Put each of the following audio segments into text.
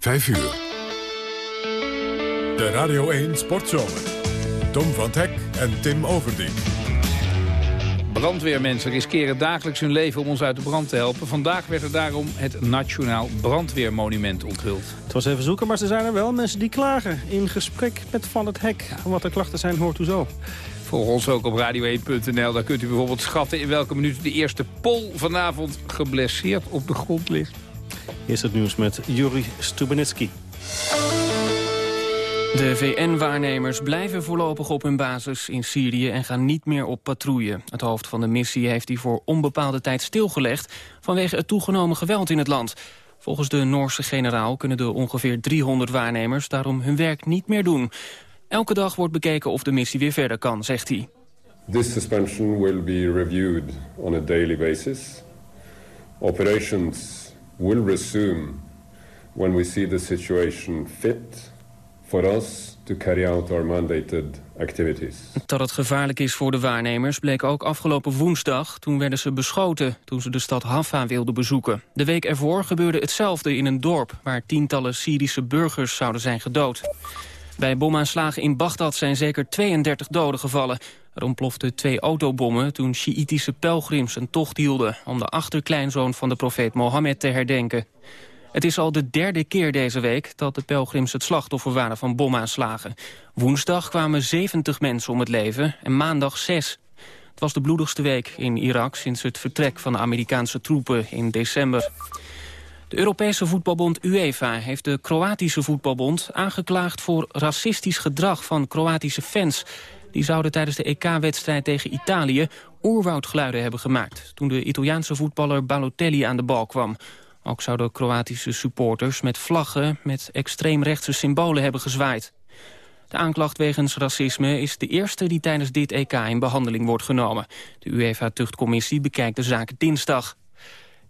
5 uur. De Radio 1 Sportzomer. Tom van Hek en Tim Overdien. Brandweermensen riskeren dagelijks hun leven om ons uit de brand te helpen. Vandaag werd er daarom het Nationaal Brandweermonument onthuld. Het was even zoeken, maar ze zijn er wel. Mensen die klagen in gesprek met Van het Hek. Wat de klachten zijn, hoort u zo. Volg ons ook op radio1.nl. Daar kunt u bijvoorbeeld schatten in welke minuut de eerste pol vanavond geblesseerd op de grond ligt. Eerst het nieuws met Juri Stubenitski. De VN-waarnemers blijven voorlopig op hun basis in Syrië en gaan niet meer op patrouille. Het hoofd van de missie heeft die voor onbepaalde tijd stilgelegd vanwege het toegenomen geweld in het land. Volgens de Noorse generaal kunnen de ongeveer 300 waarnemers daarom hun werk niet meer doen. Elke dag wordt bekeken of de missie weer verder kan, zegt hij. This suspension will be reviewed on a daily basis. Operations will resume when we see the situation fit for us to carry out our mandated activities. Dat het gevaarlijk is voor de waarnemers bleek ook afgelopen woensdag. Toen werden ze beschoten toen ze de stad Haffa wilden bezoeken. De week ervoor gebeurde hetzelfde in een dorp... waar tientallen Syrische burgers zouden zijn gedood. Bij bomaanslagen in Bagdad zijn zeker 32 doden gevallen. Er ontploften twee autobommen toen Sjiïtische pelgrims een tocht hielden... om de achterkleinzoon van de profeet Mohammed te herdenken. Het is al de derde keer deze week dat de pelgrims het slachtoffer waren van bomaanslagen. Woensdag kwamen 70 mensen om het leven en maandag 6. Het was de bloedigste week in Irak sinds het vertrek van de Amerikaanse troepen in december. De Europese voetbalbond UEFA heeft de Kroatische voetbalbond aangeklaagd voor racistisch gedrag van Kroatische fans. Die zouden tijdens de EK-wedstrijd tegen Italië oerwoudgeluiden hebben gemaakt... toen de Italiaanse voetballer Balotelli aan de bal kwam. Ook zouden Kroatische supporters met vlaggen met extreemrechtse symbolen hebben gezwaaid. De aanklacht wegens racisme is de eerste die tijdens dit EK in behandeling wordt genomen. De UEFA-tuchtcommissie bekijkt de zaak dinsdag.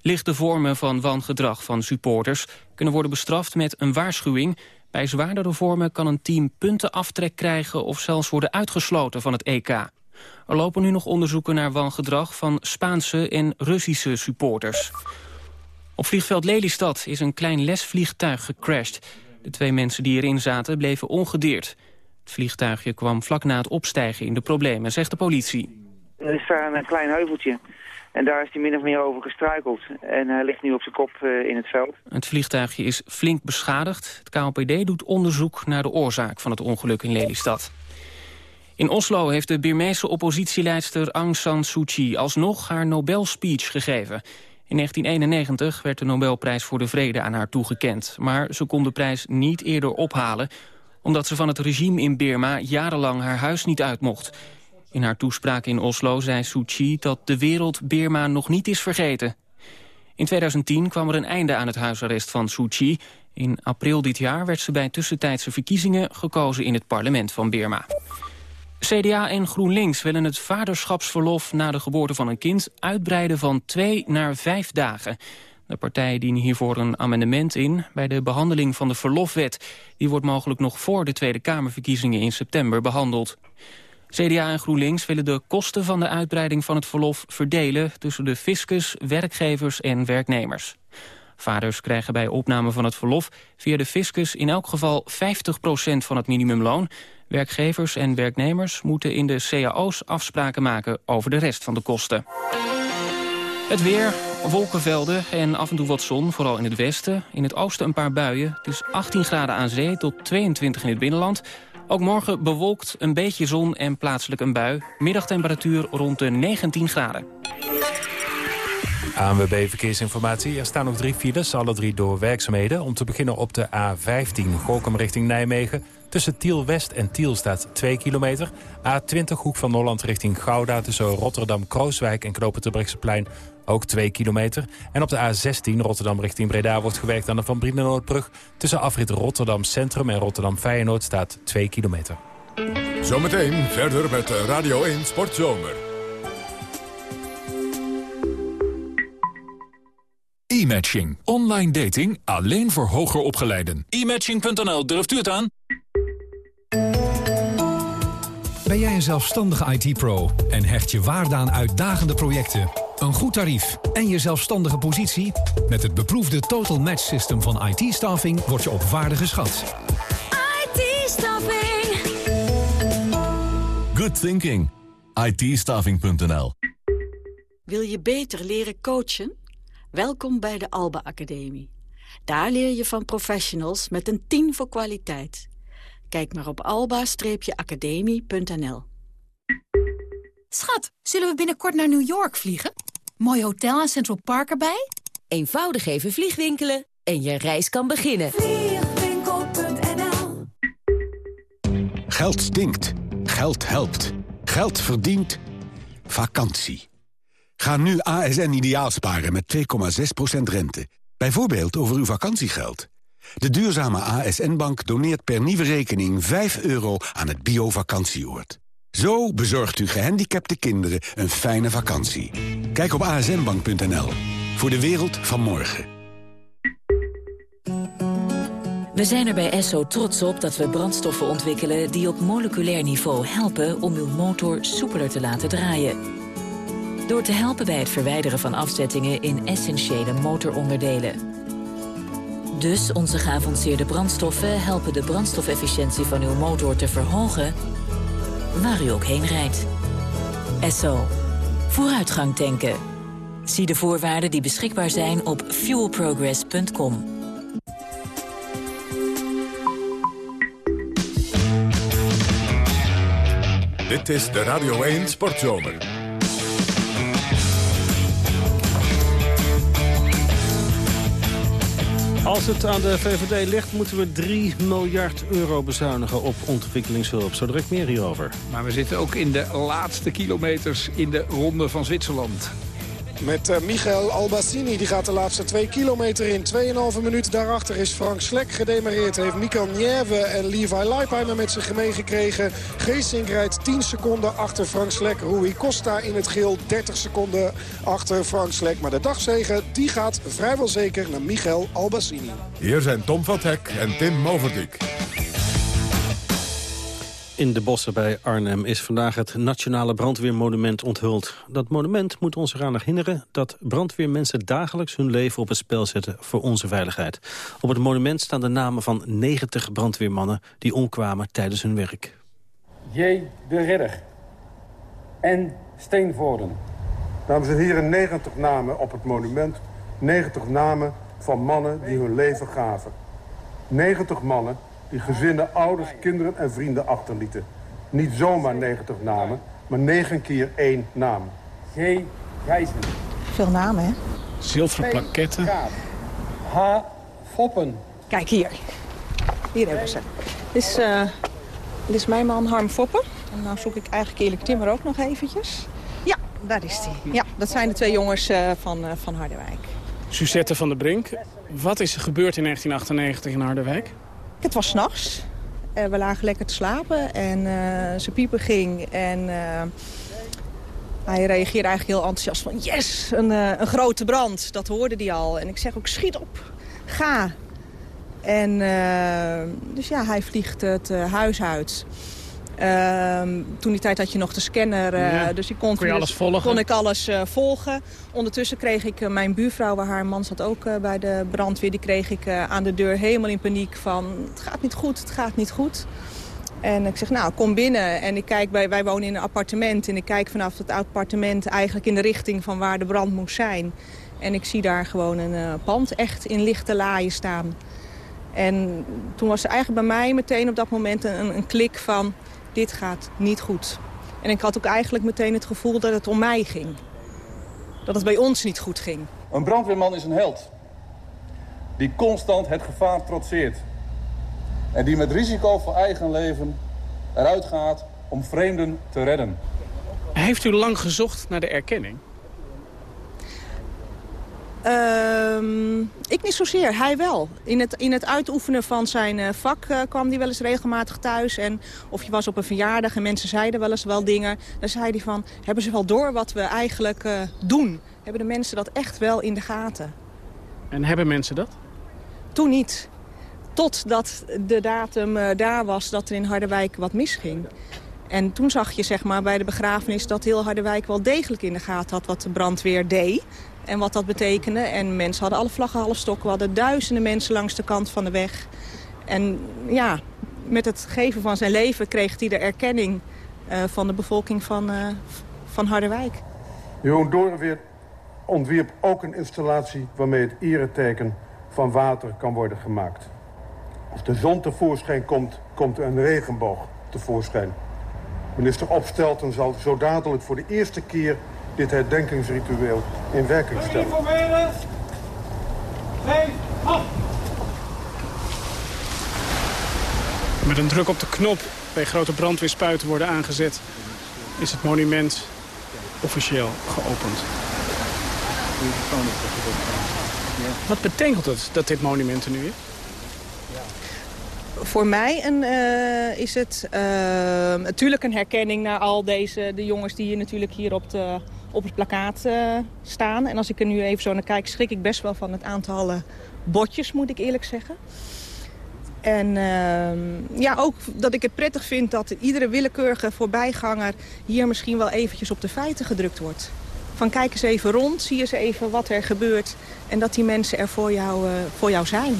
Lichte vormen van wangedrag van supporters kunnen worden bestraft met een waarschuwing bij zwaardere vormen kan een team puntenaftrek krijgen... of zelfs worden uitgesloten van het EK. Er lopen nu nog onderzoeken naar wangedrag van Spaanse en Russische supporters. Op vliegveld Lelystad is een klein lesvliegtuig gecrashed. De twee mensen die erin zaten bleven ongedeerd. Het vliegtuigje kwam vlak na het opstijgen in de problemen, zegt de politie. Er is daar een klein heuveltje en daar is hij min of meer over gestruikeld. En hij ligt nu op zijn kop uh, in het veld. Het vliegtuigje is flink beschadigd. Het KOPD doet onderzoek naar de oorzaak van het ongeluk in Lelystad. In Oslo heeft de Birmeese oppositieleidster Aung San Suu Kyi... alsnog haar Nobelspeech gegeven. In 1991 werd de Nobelprijs voor de Vrede aan haar toegekend. Maar ze kon de prijs niet eerder ophalen... omdat ze van het regime in Birma jarenlang haar huis niet uit mocht... In haar toespraak in Oslo zei Suu Kyi dat de wereld Birma nog niet is vergeten. In 2010 kwam er een einde aan het huisarrest van Suu Kyi. In april dit jaar werd ze bij tussentijdse verkiezingen gekozen in het parlement van Birma. CDA en GroenLinks willen het vaderschapsverlof na de geboorte van een kind uitbreiden van twee naar vijf dagen. De partijen dienen hiervoor een amendement in bij de behandeling van de verlofwet. Die wordt mogelijk nog voor de Tweede Kamerverkiezingen in september behandeld. CDA en GroenLinks willen de kosten van de uitbreiding van het verlof verdelen tussen de fiscus, werkgevers en werknemers. Vaders krijgen bij opname van het verlof via de fiscus in elk geval 50% van het minimumloon. Werkgevers en werknemers moeten in de cao's afspraken maken over de rest van de kosten. Het weer, wolkenvelden en af en toe wat zon, vooral in het westen. In het oosten een paar buien. Het is 18 graden aan zee tot 22 in het binnenland. Ook morgen bewolkt, een beetje zon en plaatselijk een bui. Middagtemperatuur rond de 19 graden. ANWB Verkeersinformatie. Er staan nog drie files, alle drie door werkzaamheden. Om te beginnen op de A15, Gorkum richting Nijmegen. Tussen Tiel West en Tiel staat 2 kilometer. A20, Hoek van Holland richting Gouda... tussen Rotterdam-Krooswijk en Knopen ook 2 kilometer. En op de A16 Rotterdam richting Breda wordt gewerkt aan de Van Brienenoordbrug. Tussen afrit Rotterdam Centrum en Rotterdam Feyenoord staat 2 kilometer. Zometeen verder met Radio 1 Sportzomer. E-matching. Online dating alleen voor hoger opgeleiden. E-matching.nl, durft u het aan? Ben jij een zelfstandige IT-pro en hecht je waarde aan uitdagende projecten, een goed tarief en je zelfstandige positie? Met het beproefde Total Match System van IT-staffing word je op waarde geschat. IT-staffing. Good thinking. it Wil je beter leren coachen? Welkom bij de Alba Academie. Daar leer je van professionals met een 10 voor kwaliteit. Kijk maar op alba-academie.nl. Schat, zullen we binnenkort naar New York vliegen? Mooi hotel en Central Park erbij? Eenvoudig even vliegwinkelen en je reis kan beginnen. Vliegwinkel.nl Geld stinkt. Geld helpt. Geld verdient. Vakantie. Ga nu ASN ideaal sparen met 2,6% rente. Bijvoorbeeld over uw vakantiegeld. De duurzame ASN-bank doneert per nieuwe rekening 5 euro aan het bio-vakantieoord. Zo bezorgt u gehandicapte kinderen een fijne vakantie. Kijk op asnbank.nl. Voor de wereld van morgen. We zijn er bij Esso trots op dat we brandstoffen ontwikkelen... die op moleculair niveau helpen om uw motor soepeler te laten draaien. Door te helpen bij het verwijderen van afzettingen in essentiële motoronderdelen. Dus onze geavanceerde brandstoffen helpen de brandstofefficiëntie van uw motor te verhogen... waar u ook heen rijdt. Esso. Vooruitgang tanken. Zie de voorwaarden die beschikbaar zijn op fuelprogress.com. Dit is de Radio 1 Sportzomer. Als het aan de VVD ligt, moeten we 3 miljard euro bezuinigen op ontwikkelingshulp. Zo direct meer hierover. Maar we zitten ook in de laatste kilometers in de ronde van Zwitserland. Met uh, Michael Albassini, die gaat de laatste twee kilometer in 2,5 minuut. Daarachter is Frank Slek gedemareerd. Heeft Mikkel Nieve en Levi Leipheimer met zich meegekregen. Geesink rijdt 10 seconden achter Frank Slek. Rui Costa in het geel 30 seconden achter Frank Slek. Maar de dagzegen die gaat vrijwel zeker naar Michael Albassini. Hier zijn Tom van Hek en Tim Moverdijk. In de bossen bij Arnhem is vandaag het Nationale Brandweermonument onthuld. Dat monument moet ons eraan herinneren dat brandweermensen dagelijks hun leven op het spel zetten voor onze veiligheid. Op het monument staan de namen van 90 brandweermannen die omkwamen tijdens hun werk. J. de Ridder. N. Steenvoorden. Dames en heren, 90 namen op het monument. 90 namen van mannen die hun leven gaven. 90 mannen die gezinnen, ouders, kinderen en vrienden achterlieten. Niet zomaar 90 namen, maar 9 keer één naam. G. Gijzen. Veel namen, hè? Zilveren plaketten. H. Foppen. Kijk hier. Hier hebben ze. Dit is, eh, dit is mijn man Harm Foppen. En nou zoek ik eigenlijk Eerlijk Timmer ook nog eventjes. Ja, daar is hij. Ja, dat zijn de twee jongens eh, van, uh, van Harderwijk. Suzette van der Brink. Wat is er gebeurd in 1998 in Harderwijk? Het was s'nachts. Uh, we lagen lekker te slapen en uh, zijn piepen ging. En uh, hij reageerde eigenlijk heel enthousiast van... Yes, een, een grote brand. Dat hoorde hij al. En ik zeg ook, schiet op. Ga. En dus ja, hij vliegt het huis uit. Uh, toen die tijd had je nog de scanner, ja. dus ik kon, kon, je alles volgen? kon ik alles uh, volgen. Ondertussen kreeg ik mijn buurvrouw, waar haar man zat ook bij de brandweer... die kreeg ik aan de deur helemaal in paniek van... het gaat niet goed, het gaat niet goed. En ik zeg, nou, kom binnen. En ik kijk bij, wij wonen in een appartement. En ik kijk vanaf het appartement eigenlijk in de richting van waar de brand moest zijn. En ik zie daar gewoon een pand echt in lichte laaien staan. En toen was er eigenlijk bij mij meteen op dat moment een, een klik van dit gaat niet goed. En ik had ook eigenlijk meteen het gevoel dat het om mij ging. Dat het bij ons niet goed ging. Een brandweerman is een held. Die constant het gevaar trotseert. En die met risico voor eigen leven eruit gaat om vreemden te redden. Heeft u lang gezocht naar de erkenning? Um, ik niet zozeer, hij wel. In het, in het uitoefenen van zijn uh, vak uh, kwam hij wel eens regelmatig thuis. En of je was op een verjaardag en mensen zeiden wel eens wel dingen. Dan zei hij van, hebben ze wel door wat we eigenlijk uh, doen? Hebben de mensen dat echt wel in de gaten? En hebben mensen dat? Toen niet. Totdat de datum daar was dat er in Harderwijk wat misging. En toen zag je zeg maar, bij de begrafenis dat heel Harderwijk wel degelijk in de gaten had wat de brandweer deed. En wat dat betekende. En mensen hadden alle vlaggen half stokken. We hadden duizenden mensen langs de kant van de weg. En ja, met het geven van zijn leven kreeg hij de erkenning uh, van de bevolking van, uh, van Harderwijk. Jeroen Dorenweer ontwierp ook een installatie waarmee het ereteken van water kan worden gemaakt. Als de zon tevoorschijn komt, komt er een regenboog tevoorschijn. Minister Opstelten zal zo dadelijk voor de eerste keer dit herdenkingsritueel in werking stellen. Informeren. Met een druk op de knop bij grote brandweerspuiten worden aangezet... is het monument officieel geopend. Wat betekent het dat dit monument er nu is? Voor mij een, uh, is het uh, natuurlijk een herkenning naar al deze de jongens die hier natuurlijk hier op, de, op het plakkaat uh, staan. En als ik er nu even zo naar kijk, schrik ik best wel van het aantal botjes, moet ik eerlijk zeggen. En ehm, ja, ook dat ik het prettig vind dat iedere willekeurige voorbijganger hier misschien wel eventjes op de feiten gedrukt wordt. Van kijk eens even rond, zie eens even wat er gebeurt en dat die mensen er voor jou, uh, voor jou zijn.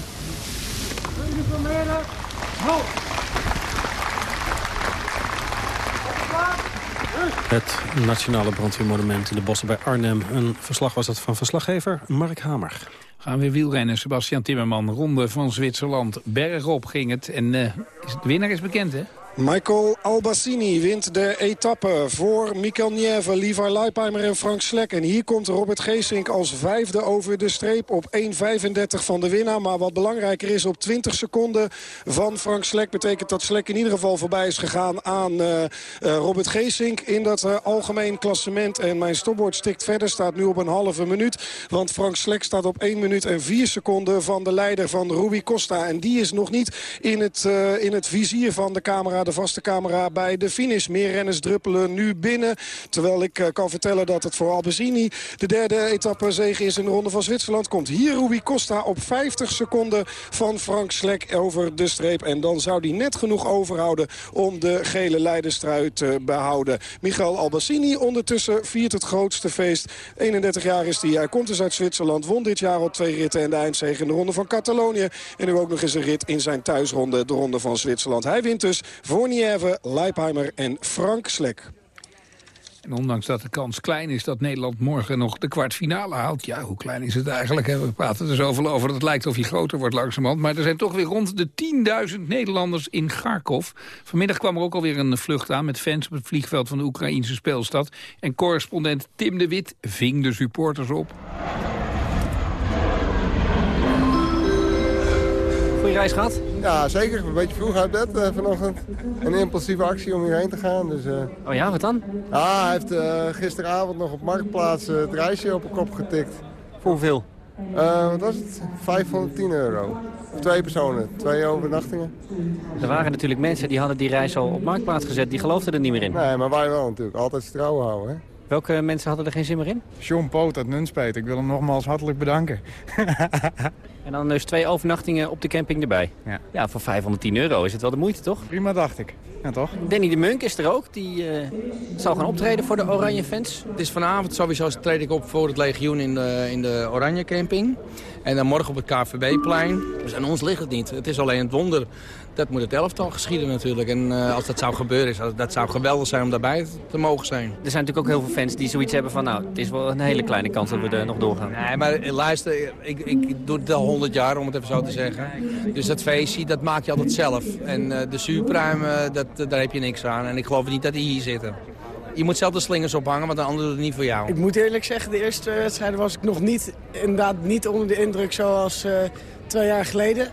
Het Nationale Brandweermonument in de bossen bij Arnhem. Een verslag was dat van verslaggever Mark Hamer. Gaan we wielrennen, Sebastian Timmerman. Ronde van Zwitserland. Bergop ging het. En uh, de winnaar is bekend, hè? Michael Albassini wint de etappe voor Mikel Nieve, Levi Leipheimer en Frank Slek. En hier komt Robert Geesink als vijfde over de streep op 1.35 van de winnaar. Maar wat belangrijker is, op 20 seconden van Frank Slek... betekent dat Slek in ieder geval voorbij is gegaan aan uh, uh, Robert Geesink... in dat uh, algemeen klassement. En mijn stopbord stikt verder, staat nu op een halve minuut. Want Frank Slek staat op 1 minuut en 4 seconden van de leider van Ruby Costa. En die is nog niet in het, in het vizier van de camera de vaste camera bij de finish. Meer renners druppelen nu binnen. Terwijl ik uh, kan vertellen dat het voor Albezini de derde etappe zege is in de Ronde van Zwitserland. Komt hier Ruby Costa op 50 seconden van Frank Slek over de streep. En dan zou hij net genoeg overhouden om de gele leiderstrui te behouden. Michael Albacini ondertussen viert het grootste feest. 31 jaar is hij. Hij komt dus uit Zwitserland. Won dit jaar al twee ritten en de eindzege in de Ronde van Catalonië. En nu ook nog eens een rit in zijn thuisronde, de Ronde van Zwitserland. Hij wint dus voor Nieve, Leipheimer en Frank Slek. En ondanks dat de kans klein is dat Nederland morgen nog de kwartfinale haalt... ja, hoe klein is het eigenlijk? Hè? We praten er zoveel over dat het lijkt of hij groter wordt langzamerhand. Maar er zijn toch weer rond de 10.000 Nederlanders in Kharkov. Vanmiddag kwam er ook alweer een vlucht aan met fans op het vliegveld van de Oekraïnse speelstad. En correspondent Tim de Wit ving de supporters op. Goeie reis gehad? Ja, zeker. Een beetje vroeg uit bed uh, vanochtend. Een impulsieve actie om hierheen te gaan. Dus, uh... Oh ja, wat dan? Ja, hij heeft uh, gisteravond nog op Marktplaats het reisje op een kop getikt. Voor hoeveel? wat was het? 510 euro. Voor twee personen, twee overnachtingen. Er waren natuurlijk mensen die hadden die reis al op Marktplaats gezet. Die geloofden er niet meer in. Nee, maar wij wel natuurlijk. Altijd vertrouwen houden. Hè? Welke mensen hadden er geen zin meer in? John Poot uit Nunspeet. Ik wil hem nogmaals hartelijk bedanken. en dan dus twee overnachtingen op de camping erbij. Ja. ja, voor 510 euro is het wel de moeite, toch? Prima, dacht ik. Ja, toch? Danny de Munk is er ook. Die uh, zal gaan optreden voor de Oranje fans. Het is vanavond sowieso treed ik op voor het legioen in de, in de Oranje camping. En dan morgen op het KVB-plein. Dus aan ons ligt het niet. Het is alleen het wonder dat moet het elftal geschieden natuurlijk. En uh, als dat zou gebeuren, is, dat zou geweldig zijn om daarbij te mogen zijn. Er zijn natuurlijk ook heel veel fans die zoiets hebben van... nou, het is wel een hele kleine kans dat we er nog doorgaan. Nee, maar luister, ik, ik doe het al honderd jaar, om het even zo te zeggen. Dus dat feestje, dat maak je altijd zelf. En uh, de zuurpruimen, dat, daar heb je niks aan. En ik geloof niet dat die hier zitten. Je moet zelf de slingers ophangen, want de ander doet het niet voor jou. Ik moet eerlijk zeggen, de eerste wedstrijden was ik nog niet, inderdaad niet onder de indruk zoals uh, twee jaar geleden.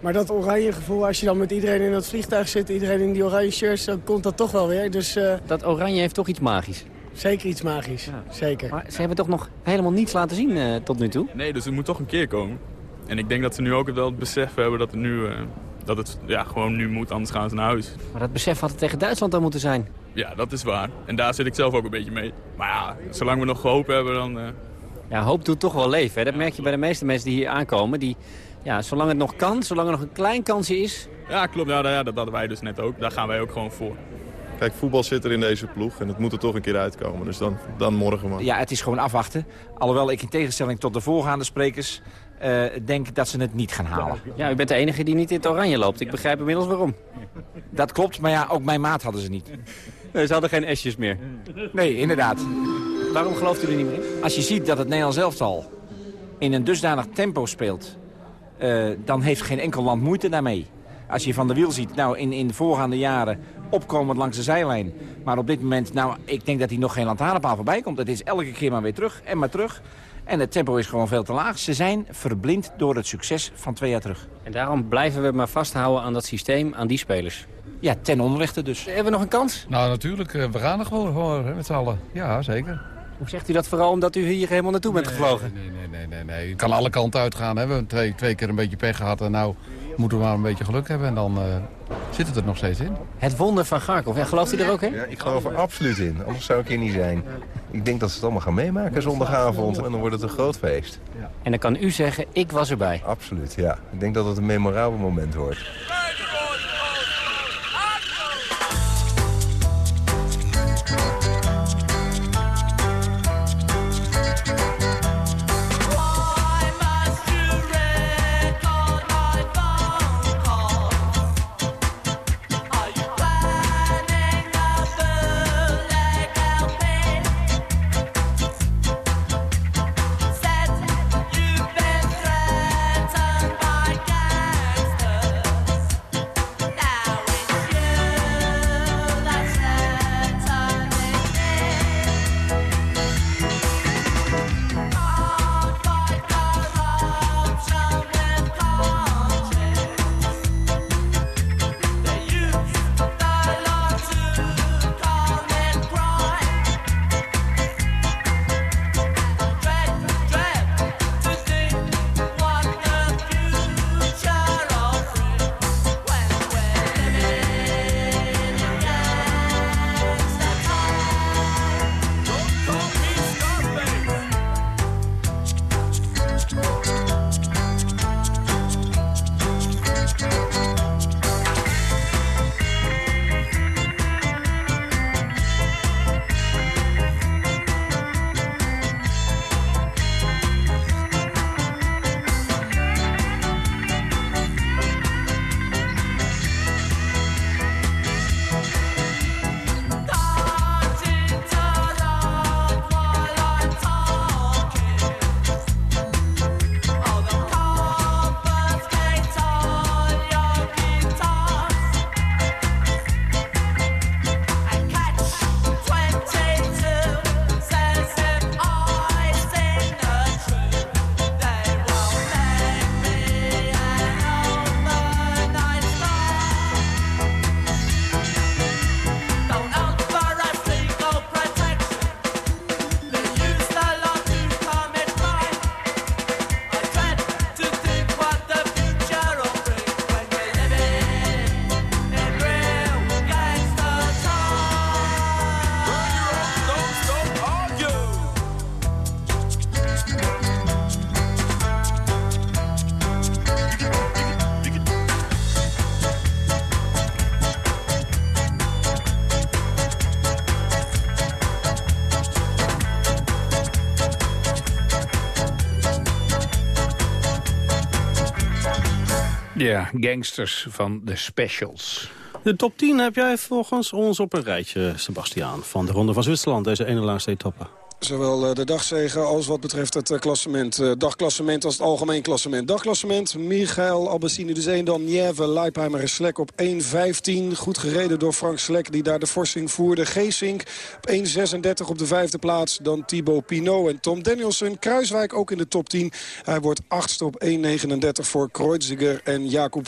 Maar dat oranje gevoel, als je dan met iedereen in dat vliegtuig zit... iedereen in die oranje shirts, dan komt dat toch wel weer. Dus, uh, dat oranje heeft toch iets magisch? Zeker iets magisch, ja. zeker. Maar ze hebben toch nog helemaal niets laten zien uh, tot nu toe? Nee, dus het moet toch een keer komen. En ik denk dat ze nu ook wel het besef hebben dat het nu... Uh, dat het ja, gewoon nu moet, anders gaan ze naar huis. Maar dat besef had het tegen Duitsland dan moeten zijn. Ja, dat is waar. En daar zit ik zelf ook een beetje mee. Maar ja, zolang we nog hoop hebben, dan... Ja, hoop doet toch wel leven. Hè? Dat merk je bij de meeste mensen die hier aankomen. Die, ja, zolang het nog kan, zolang er nog een klein kansje is. Ja, klopt. Ja, dat hadden wij dus net ook. Daar gaan wij ook gewoon voor. Kijk, voetbal zit er in deze ploeg en het moet er toch een keer uitkomen. Dus dan, dan morgen maar. Ja, het is gewoon afwachten. Alhoewel ik in tegenstelling tot de voorgaande sprekers... Uh, denk dat ze het niet gaan halen. Ja, u bent de enige die niet in het oranje loopt. Ik begrijp inmiddels waarom. Dat klopt, maar ja, ook mijn maat hadden ze niet. Nee, ze hadden geen esjes meer. Nee, inderdaad. Waarom gelooft u er niet meer in? Als je ziet dat het Nederlands elftal in een dusdanig tempo speelt... Uh, dan heeft geen enkel land moeite daarmee. Als je Van der Wiel ziet, nou, in, in de voorgaande jaren opkomend langs de zijlijn. Maar op dit moment, nou, ik denk dat hij nog geen lantaarnpaal voorbij komt. Het is elke keer maar weer terug en maar terug. En het tempo is gewoon veel te laag. Ze zijn verblind door het succes van twee jaar terug. En daarom blijven we maar vasthouden aan dat systeem, aan die spelers. Ja, ten onrechte dus. Hebben we nog een kans? Nou, natuurlijk. Eh, we gaan er gewoon voor met z'n allen. Ja, zeker. Hoe zegt u dat vooral omdat u hier helemaal naartoe bent gevlogen? Nee, nee, nee, nee, nee. Het kan alle kanten uitgaan. Hè. We hebben twee, twee keer een beetje pech gehad en nou moeten we maar een beetje geluk hebben. En dan uh, zit het er nog steeds in. Het wonder van Garkov. Ja, gelooft u er ook in? Ja, ik geloof er absoluut in. Anders zou ik hier niet zijn. Ik denk dat ze het allemaal gaan meemaken zondagavond. En dan wordt het een groot feest. Ja. En dan kan u zeggen, ik was erbij. Absoluut, ja. Ik denk dat het een memorabel moment wordt. Ja, gangsters van de specials. De top 10 heb jij volgens ons op een rijtje, Sebastiaan. Van de Ronde van Zwitserland, deze ene laatste etappe. Zowel eh, de dagzegen als wat betreft het eh, klassement. Eh, dagklassement als het algemeen klassement. Dagklassement, Michael Albassini dus 1, dan Nieve, Leipheimer en Slek op 1.15. Goed gereden door Frank Slek die daar de forsing voerde. Geesink op 1.36 op de vijfde plaats. Dan Thibaut Pinot en Tom Danielson. Kruiswijk ook in de top 10. Hij wordt achtste op 1.39 voor Kreuziger en Jacob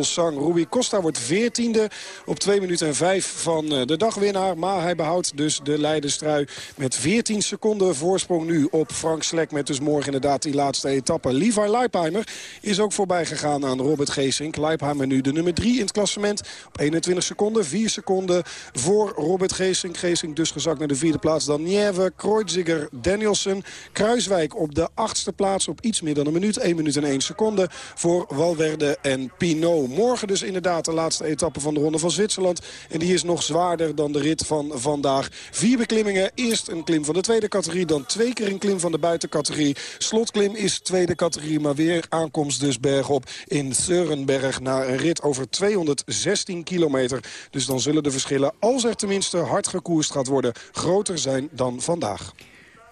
Sang. Rui Costa wordt 14e op 2 minuten en 5 van de dagwinnaar. Maar hij behoudt dus de leiderstrui met 14 seconden voorsprong nu op Frank Slek. Met dus morgen inderdaad die laatste etappe. Levi Leipheimer is ook voorbij gegaan aan Robert Geesink. Leipheimer nu de nummer 3 in het klassement. Op 21 seconden, 4 seconden voor Robert Geesink. Geesink dus gezakt naar de vierde plaats. Dan Nieve, Kreuziger, Danielsen. Kruiswijk op de achtste plaats op iets meer dan een minuut. 1 minuut en 1 seconde voor Valverde en Pinot. Morgen dus inderdaad de laatste etappe van de Ronde van Zwitserland. En die is nog zwaarder dan de rit van vandaag. Vier beklimmingen. Eerst een klim van de tweede categorie. Dan twee keer een klim van de buitencategorie. Slotklim is tweede categorie. Maar weer aankomst dus bergop in Seurenberg. Na een rit over 216 kilometer. Dus dan zullen de verschillen, als er tenminste hard gekoerst gaat worden... groter zijn dan vandaag.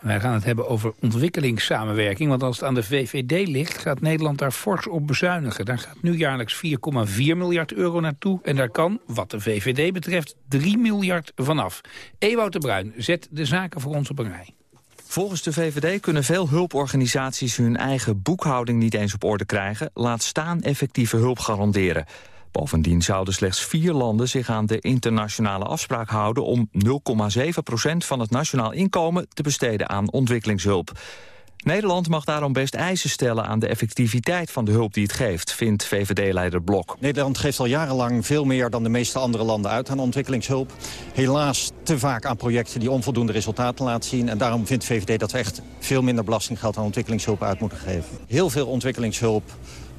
Wij gaan het hebben over ontwikkelingssamenwerking. Want als het aan de VVD ligt, gaat Nederland daar fors op bezuinigen. Daar gaat nu jaarlijks 4,4 miljard euro naartoe. En daar kan, wat de VVD betreft, 3 miljard vanaf. Ewout de Bruin zet de zaken voor ons op een rij. Volgens de VVD kunnen veel hulporganisaties hun eigen boekhouding niet eens op orde krijgen. Laat staan effectieve hulp garanderen. Bovendien zouden slechts vier landen zich aan de internationale afspraak houden... om 0,7% van het nationaal inkomen te besteden aan ontwikkelingshulp. Nederland mag daarom best eisen stellen aan de effectiviteit van de hulp die het geeft, vindt VVD-leider Blok. Nederland geeft al jarenlang veel meer dan de meeste andere landen uit aan ontwikkelingshulp. Helaas te vaak aan projecten die onvoldoende resultaten laten zien. En daarom vindt VVD dat we echt veel minder belastinggeld aan ontwikkelingshulp uit moeten geven. Heel veel ontwikkelingshulp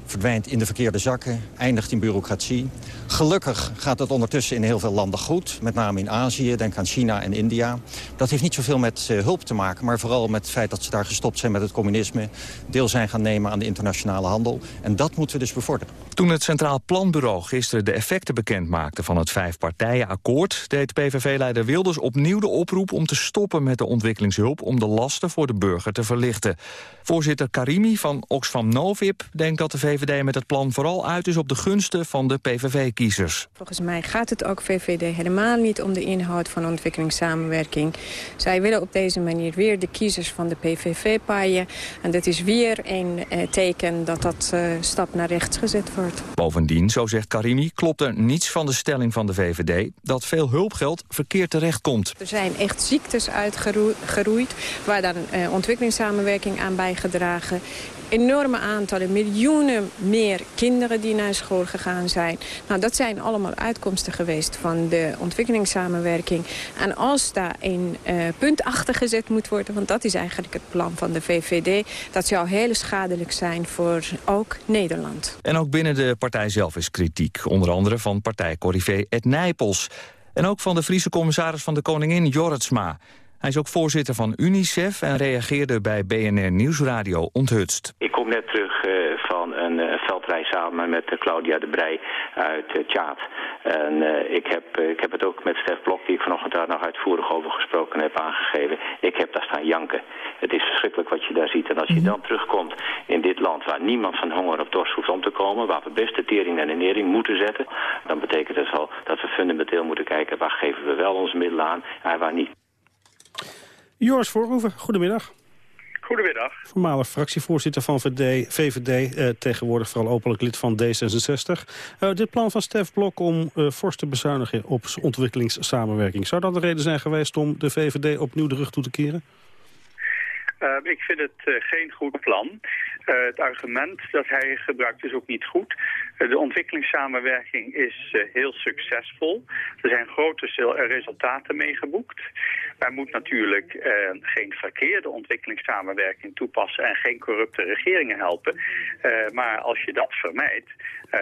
verdwijnt in de verkeerde zakken, eindigt in bureaucratie. Gelukkig gaat het ondertussen in heel veel landen goed, met name in Azië, denk aan China en India. Dat heeft niet zoveel met uh, hulp te maken, maar vooral met het feit dat ze daar gestopt zijn met het communisme, deel zijn gaan nemen aan de internationale handel. En dat moeten we dus bevorderen. Toen het Centraal Planbureau gisteren de effecten bekend maakte van het vijfpartijenakkoord, deed PVV-leider Wilders opnieuw de oproep om te stoppen met de ontwikkelingshulp om de lasten voor de burger te verlichten. Voorzitter Karimi van Oxfam Novib denkt dat de VVD met het plan vooral uit is op de gunsten van de PVV-kiezers. Volgens mij gaat het ook VVD helemaal niet om de inhoud van ontwikkelingssamenwerking. Zij willen op deze manier weer de kiezers van de PVV paaien. En dat is weer een eh, teken dat dat uh, stap naar rechts gezet wordt. Bovendien, zo zegt Karimi, klopt er niets van de stelling van de VVD... dat veel hulpgeld verkeerd terechtkomt. Er zijn echt ziektes uitgeroeid waar dan uh, ontwikkelingssamenwerking aan bijgedragen enorme aantallen, miljoenen meer kinderen die naar school gegaan zijn. Nou, dat zijn allemaal uitkomsten geweest van de ontwikkelingssamenwerking. En als daar een uh, punt achter gezet moet worden, want dat is eigenlijk het plan van de VVD, dat zou heel schadelijk zijn voor ook Nederland. En ook binnen de partij zelf is kritiek, onder andere van partijcorrivé Ed Nijpels. En ook van de Friese commissaris van de Koningin Jorritsma. Hij is ook voorzitter van UNICEF en reageerde bij BNR Nieuwsradio onthutst. Ik kom net terug uh, van een uh, veldreis samen met uh, Claudia de Brij uit Tjaat. En ik, heb, ik heb het ook met Stef Blok, die ik vanochtend daar nog uitvoerig over gesproken heb, aangegeven. Ik heb daar staan janken. Het is verschrikkelijk wat je daar ziet. En als je dan terugkomt in dit land waar niemand van honger op dorst hoeft om te komen, waar we best de tering en de nering moeten zetten, dan betekent het al dat we fundamenteel moeten kijken waar geven we wel onze middelen aan en waar niet. Joris Voorhoeven, goedemiddag. Goedemiddag. Voormalig fractievoorzitter van VVD, VVD eh, tegenwoordig vooral openlijk lid van D66. Uh, dit plan van Stef Blok om uh, fors te bezuinigen op ontwikkelingssamenwerking... zou dat de reden zijn geweest om de VVD opnieuw de rug toe te keren? Uh, ik vind het uh, geen goed plan. Uh, het argument dat hij gebruikt is ook niet goed. de ontwikkelingssamenwerking is heel succesvol. Er zijn grote resultaten mee geboekt. Men moet natuurlijk geen verkeerde ontwikkelingssamenwerking toepassen... en geen corrupte regeringen helpen. maar als je dat vermijdt,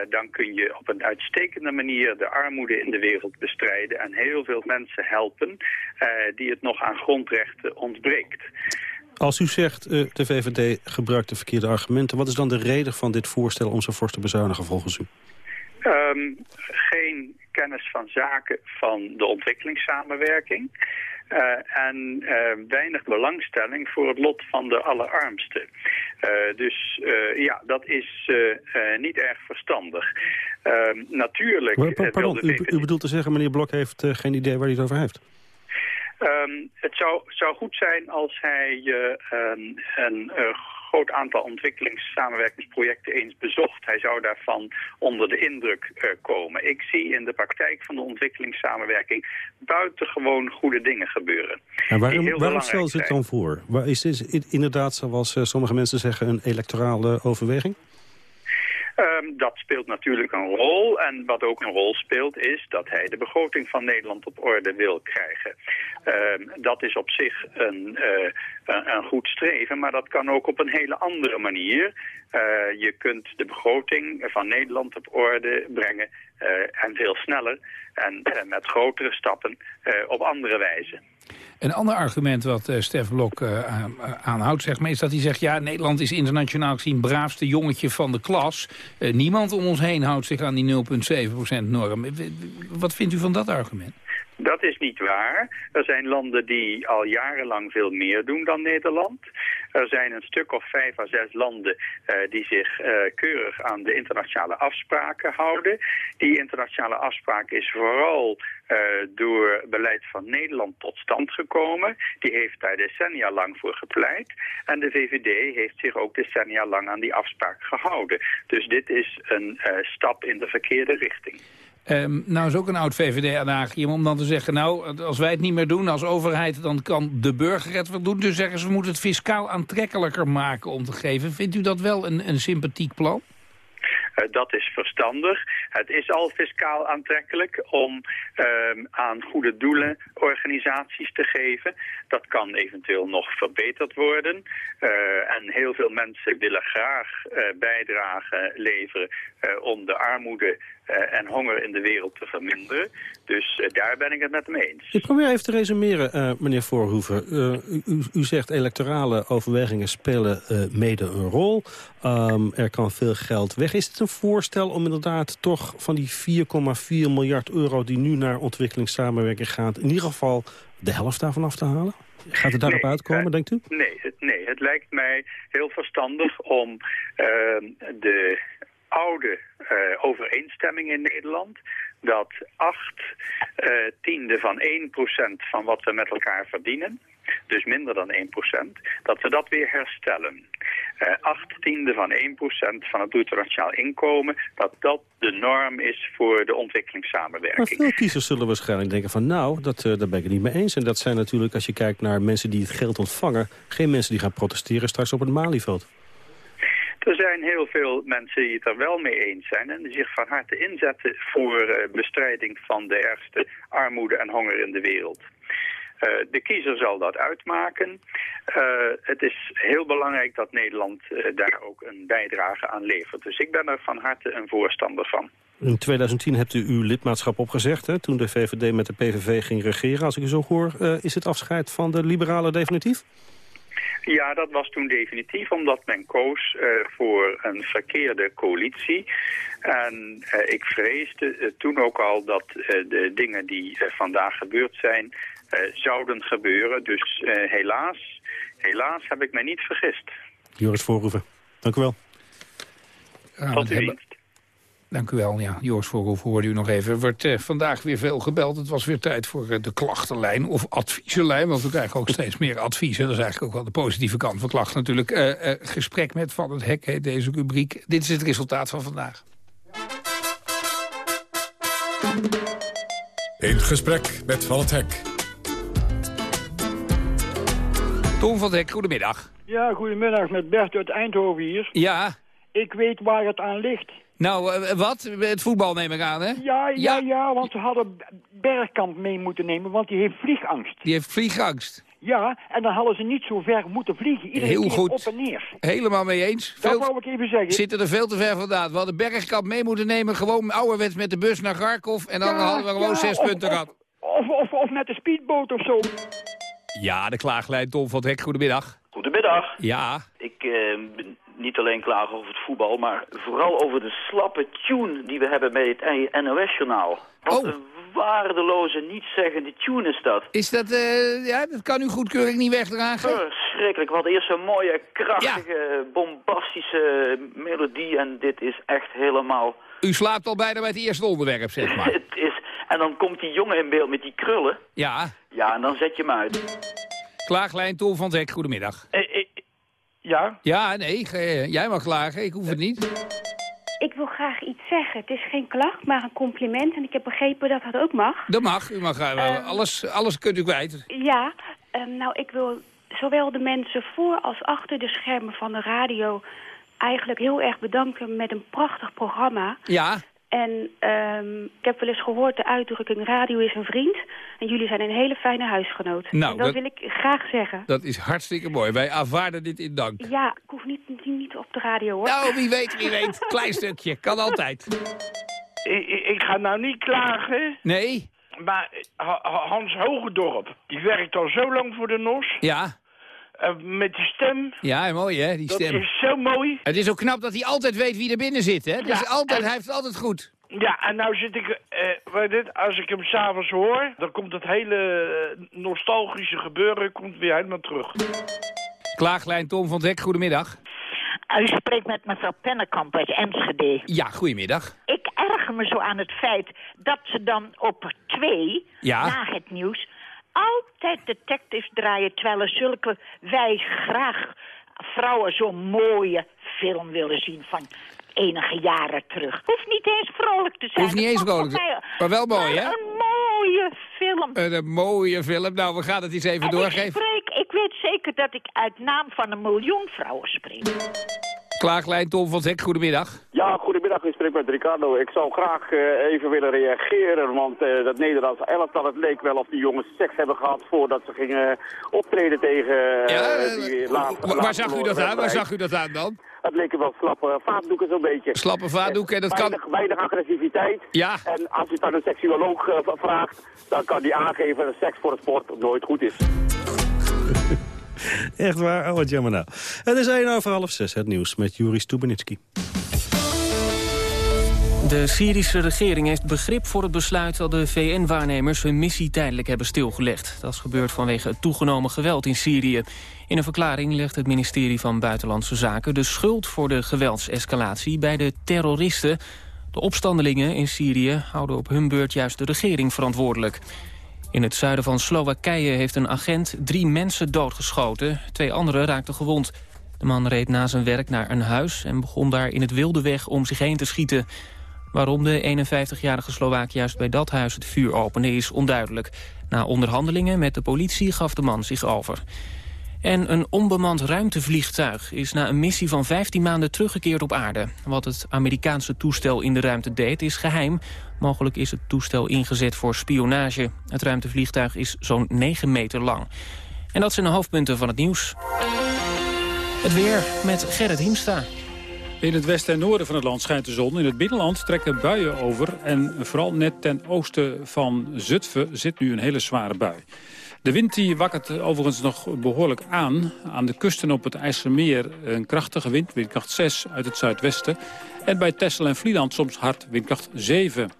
dan kun je op een uitstekende manier... de armoede in de wereld bestrijden en heel veel mensen helpen... die het nog aan grondrechten ontbreekt. Als u zegt, uh, de VVD gebruikt de verkeerde argumenten... wat is dan de reden van dit voorstel om zo fors te bezuinigen volgens u? Um, geen kennis van zaken van de ontwikkelingssamenwerking... Uh, en uh, weinig belangstelling voor het lot van de allerarmsten. Uh, dus ja, dat is niet erg verstandig. Ehm, natuurlijk... Maar, pardon, u, u, bedoelt te zeggen, meneer Blok heeft geen idee waar hij het over heeft? Um, het zou, zou goed zijn als hij uh, um, een uh, groot aantal ontwikkelingssamenwerkingsprojecten eens bezocht. Hij zou daarvan onder de indruk uh, komen. Ik zie in de praktijk van de ontwikkelingssamenwerking buitengewoon goede dingen gebeuren. En waarom, waarom stel je het dan voor? Waar is dit inderdaad, zoals sommige mensen zeggen, een electorale overweging? Um, dat speelt natuurlijk een rol. En wat ook een rol speelt is dat hij de begroting van Nederland op orde wil krijgen. Um, dat is op zich een, uh, een, een, goed streven, maar dat kan ook op een hele andere manier. Uh, je kunt de begroting van Nederland op orde brengen uh, en veel sneller en met grotere stappen op andere wijze. Een ander argument wat uh, Stef Blok uh, aanhoudt, zeg maar, is dat hij zegt... ja, Nederland is internationaal gezien braafste jongetje van de klas. Niemand om ons heen houdt zich aan die 0,7% norm. Wat vindt u van dat argument? Dat is niet waar. Er zijn landen die al jarenlang veel meer doen dan Nederland. Er zijn een stuk of vijf à zes landen uh, die zich uh, keurig aan de internationale afspraken houden. Die internationale afspraak is vooral uh, door beleid van Nederland tot stand gekomen. Die heeft daar decennia lang voor gepleit. En de VVD heeft zich ook decennia lang aan die afspraak gehouden. Dus dit is een stap in de verkeerde richting. Um, nou is ook een oud VVD-adagium om dan te zeggen... nou, als wij het niet meer doen als overheid... dan kan de burger het wel doen. Dus zeggen ze, we moeten het fiscaal aantrekkelijker maken om te geven. Vindt u dat wel een, een sympathiek plan? Uh, dat is verstandig. Het is al fiscaal aantrekkelijk om uh, aan goede doelen organisaties te geven. Dat kan eventueel nog verbeterd worden. Uh, en heel veel mensen willen graag bijdragen leveren om de armoede en honger in de wereld te verminderen. Dus daar ben ik het met hem eens. Ik probeer even te resumeren, meneer Voorhoeven. U, u, zegt electorale overwegingen spelen mede een rol. Um, er kan veel geld weg. Is het een voorstel om inderdaad toch van die 4,4 miljard euro... die nu naar ontwikkelingssamenwerking gaat... in ieder geval de helft daarvan af te halen? Gaat het daarop nee, uitkomen, uh, denkt u? Nee het, nee, het lijkt mij heel verstandig om uh, de oude uh, overeenstemming in Nederland... dat acht uh, tiende van 1 procent van wat we met elkaar verdienen dus minder dan 1%, dat we dat weer herstellen. Uh, acht tiende van 1% van het bruto nationaal inkomen, dat dat de norm is voor de ontwikkelingssamenwerking. Maar veel kiezers zullen waarschijnlijk denken van nou, dat, daar ben ik het niet mee eens. En dat zijn natuurlijk, als je kijkt naar mensen die het geld ontvangen, geen mensen die gaan protesteren straks op het Malieveld. Er zijn heel veel mensen die het er wel mee eens zijn en die zich van harte inzetten voor uh, bestrijding van de ergste armoede en honger in de wereld. Uh, de kiezer zal dat uitmaken. Uh, het is heel belangrijk dat Nederland daar ook een bijdrage aan levert. Dus ik ben er van harte een voorstander van. In 2010 hebt u uw lidmaatschap opgezegd, hè, toen de VVD met de PVV ging regeren. Als ik u zo hoor, is het afscheid van de liberalen definitief? Ja, dat was toen definitief, omdat men koos uh, voor een verkeerde coalitie. En uh, ik vreesde uh, toen ook al dat de dingen die vandaag gebeurd zijn... zouden gebeuren. Dus helaas, helaas heb ik mij niet vergist. Joris Voorhoeven, dank u wel. Tot uw dienst. Dank u wel. Ja, Joris Voorhoef hoorde u nog even. Er wordt uh, vandaag weer veel gebeld. Het was weer tijd voor uh, de klachtenlijn of adviezenlijn. Want we krijgen ook steeds meer adviezen. Dat is eigenlijk ook wel de positieve kant van klachten natuurlijk. Uh, gesprek met Van het Hek heet deze rubriek. Dit is het resultaat van vandaag. In gesprek met Van het Hek. Tom van het Hek, goedemiddag. Ja, goedemiddag. Met Bert uit Eindhoven hier. Ja. Ik weet waar het aan ligt. Nou, uh, wat? Het voetbal neem ik aan, hè? Ja, ja, ja, ja, want we hadden Bergkamp mee moeten nemen, want die heeft vliegangst. Die heeft vliegangst? Ja, en dan hadden ze niet zo ver moeten vliegen. Iedere Heel goed. op en neer. Helemaal mee eens. Dat wou ik even zeggen. Zitten er veel te ver vandaan. We hadden Bergkamp mee moeten nemen, gewoon ouderwets met de bus naar Garkov. En dan Ja, hadden we gewoon ja, zes of- punten gehad. Of, of, of met de speedboot of zo. Ja, de klaaglijn Tom van het Hek, goedemiddag. Goedemiddag. Ja, Ik eh, ben niet alleen klagen over het voetbal, maar vooral over de slappe tune die we hebben bij het NOS-journaal. Wat Oh. een waardeloze, nietszeggende tune is dat. is dat, eh, ja, dat kan u goedkeurig niet wegdragen? Verschrikkelijk. We hadden eerst een mooie, krachtige, bombastische melodie en dit is echt helemaal... U slaapt al bijna bij het eerste onderwerp, zeg maar. Het is... En dan komt die jongen in beeld met die krullen. Ja, Ja, en dan zet je hem uit. klaaglijn Tom van Hek, goedemiddag. Eh, eh, Ja? Ja, nee, ge- jij mag klagen. Ik hoef het niet. Ik wil graag iets zeggen. Het is geen klacht, maar een compliment. En ik heb begrepen dat dat ook mag. Dat mag. U mag eh, Ehm. alles, alles kunt u kwijt. Ja, ehm, nou ik wil zowel de mensen voor als achter de schermen van de radio... eigenlijk heel erg bedanken met een prachtig programma. Ja. En ehm, ik heb wel eens gehoord de uitdrukking radio is een vriend. En jullie zijn een hele fijne huisgenoot. Nou, en dat, dat- wil ik graag zeggen. Dat is hartstikke mooi. Wij aanvaarden dit in dank. Ja, ik hoef niet, niet, niet op de radio hoor. Nou, wie weet, wie weet. Klein stukje. Kan altijd. Ik, ik, ik ga nou niet klagen. Nee? Maar eh, Ha- Ha- Hans Hogendorp, die werkt al zo lang voor de NOS. Ja. Eh, met die stem. Ja, mooi hè, die dat stem. is zo mooi. Het is ook knap dat hij altijd weet wie er binnen zit, hè? Dus Ja, altijd, en- hij heeft het altijd goed. Ja, en nou zit ik, eh, weet je, als ik hem s'avonds hoor, dan komt het hele eh, nostalgische gebeuren komt weer helemaal terug. Klaaglijn Tom van Hek, goedemiddag. U spreekt met mevrouw Pennekamp uit Enschede. Ja, goedemiddag. Ik erger me zo aan het feit dat ze dan op twee, Ja. na het nieuws, altijd detectives draaien... terwijl er zulke wij graag vrouwen zo'n mooie film willen zien van enige jaren terug. Hoeft niet eens vrolijk te zijn. Hoeft niet eens vrolijk te- mij- maar wel mooi, hè? Een mooie film. Een, een mooie film. Nou, we gaan het eens even En ik doorgeven. spreek, ik weet zeker dat ik uit naam van een miljoen vrouwen spreek. Klaaglijn Tom van het Hek, goedemiddag. Ja, goedemiddag, ik spreek met Ricardo. Ik zou graag eh, even willen reageren, want eh, dat Nederlandse elftal, het leek wel of die jongens seks hebben gehad voordat ze gingen optreden tegen eh, die laatste, Waar, waar zag u dat aan? Waar zag u dat aan dan? Het leken wel slappe vaatdoeken zo'n beetje. Slappe vaatdoeken, en dat kan- weinig, Weinig agressiviteit. Ja. En als je het aan een seksuoloog eh, vraagt, dan kan die aangeven dat seks voor de sport nooit goed is. Echt waar? Oh, wat jammer nou. Het is 1 over half 6, het nieuws met Juri Stubenitski. De Syrische regering heeft begrip voor het besluit dat de VN-waarnemers hun missie tijdelijk hebben stilgelegd. Dat is gebeurd vanwege het toegenomen geweld in Syrië. In een verklaring legt het ministerie van Buitenlandse Zaken de schuld voor de geweldsescalatie bij de terroristen. De opstandelingen in Syrië houden op hun beurt juist de regering verantwoordelijk. In het zuiden van Slowakije heeft een agent drie mensen doodgeschoten. Twee anderen raakten gewond. De man reed na zijn werk naar een huis en begon daar in het wilde weg om zich heen te schieten. Waarom de 51-jarige Slovaak juist bij dat huis het vuur opende is onduidelijk. Na onderhandelingen met de politie gaf de man zich over. En een onbemand ruimtevliegtuig is na een missie van 15 maanden teruggekeerd op aarde. Wat het Amerikaanse toestel in de ruimte deed is geheim. Mogelijk is het toestel ingezet voor spionage. Het ruimtevliegtuig is zo'n 9 meter lang. En dat zijn de hoofdpunten van het nieuws. Het weer met Gerrit Hiemstra. In het westen en noorden van het land schijnt de zon. In het binnenland trekken buien over. En vooral net ten oosten van Zutphen zit nu een hele zware bui. De wind die wakkert overigens nog behoorlijk aan. Aan de kusten op het IJsselmeer een krachtige wind, windkracht 6 uit het zuidwesten. En bij Texel en Vlieland soms hard, windkracht 7.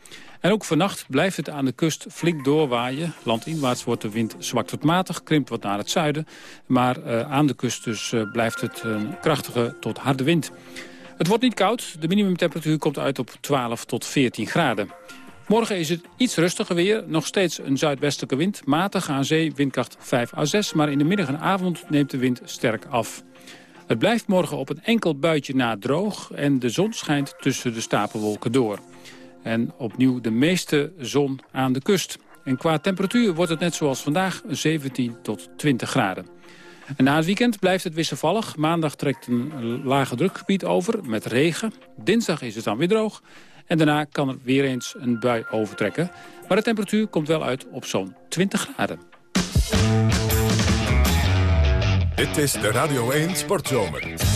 En ook vannacht blijft het aan de kust flink doorwaaien. Landinwaarts wordt de wind zwak tot matig, krimpt wat naar het zuiden. Maar eh, aan de kust dus eh, blijft het een krachtige tot harde wind. Het wordt niet koud. De minimumtemperatuur komt uit op 12 tot 14 graden. Morgen is het iets rustiger weer. Nog steeds een zuidwestelijke wind. Matig aan zee, windkracht 5 à 6. Maar in de middag en avond neemt de wind sterk af. Het blijft morgen op een enkel buitje na droog. En de zon schijnt tussen de stapelwolken door. En opnieuw de meeste zon aan de kust. En qua temperatuur wordt het net zoals vandaag 17 tot 20 graden. En na het weekend blijft het wisselvallig. Maandag trekt een lage drukgebied over met regen. Dinsdag is het dan weer droog. En daarna kan er weer eens een bui overtrekken. Maar de temperatuur komt wel uit op zo'n 20 graden. Dit is de Radio 1 Sportzomer.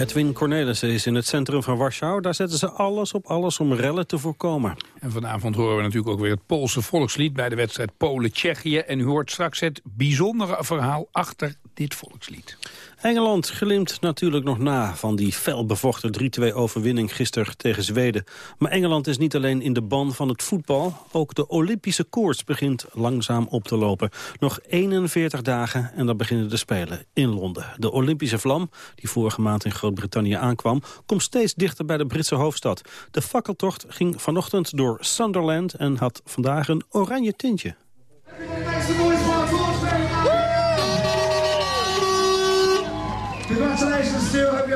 Edwin Cornelissen is in het centrum van Warschau. Daar zetten ze alles op alles om rellen te voorkomen. En vanavond horen we natuurlijk ook weer het Poolse volkslied... bij de wedstrijd Polen-Tsjechië. En u hoort straks het bijzondere verhaal achter dit volkslied. Engeland glimt natuurlijk nog na van die felbevochten 3-2 overwinning gisteren tegen Zweden. Maar Engeland is niet alleen in de ban van het voetbal. Ook de Olympische koorts begint langzaam op te lopen. Nog 41 dagen en dan beginnen de Spelen in Londen. De Olympische vlam, die vorige maand in Groot-Brittannië aankwam... komt steeds dichter bij de Britse hoofdstad. De fakkeltocht ging vanochtend door Sunderland en had vandaag een oranje tintje.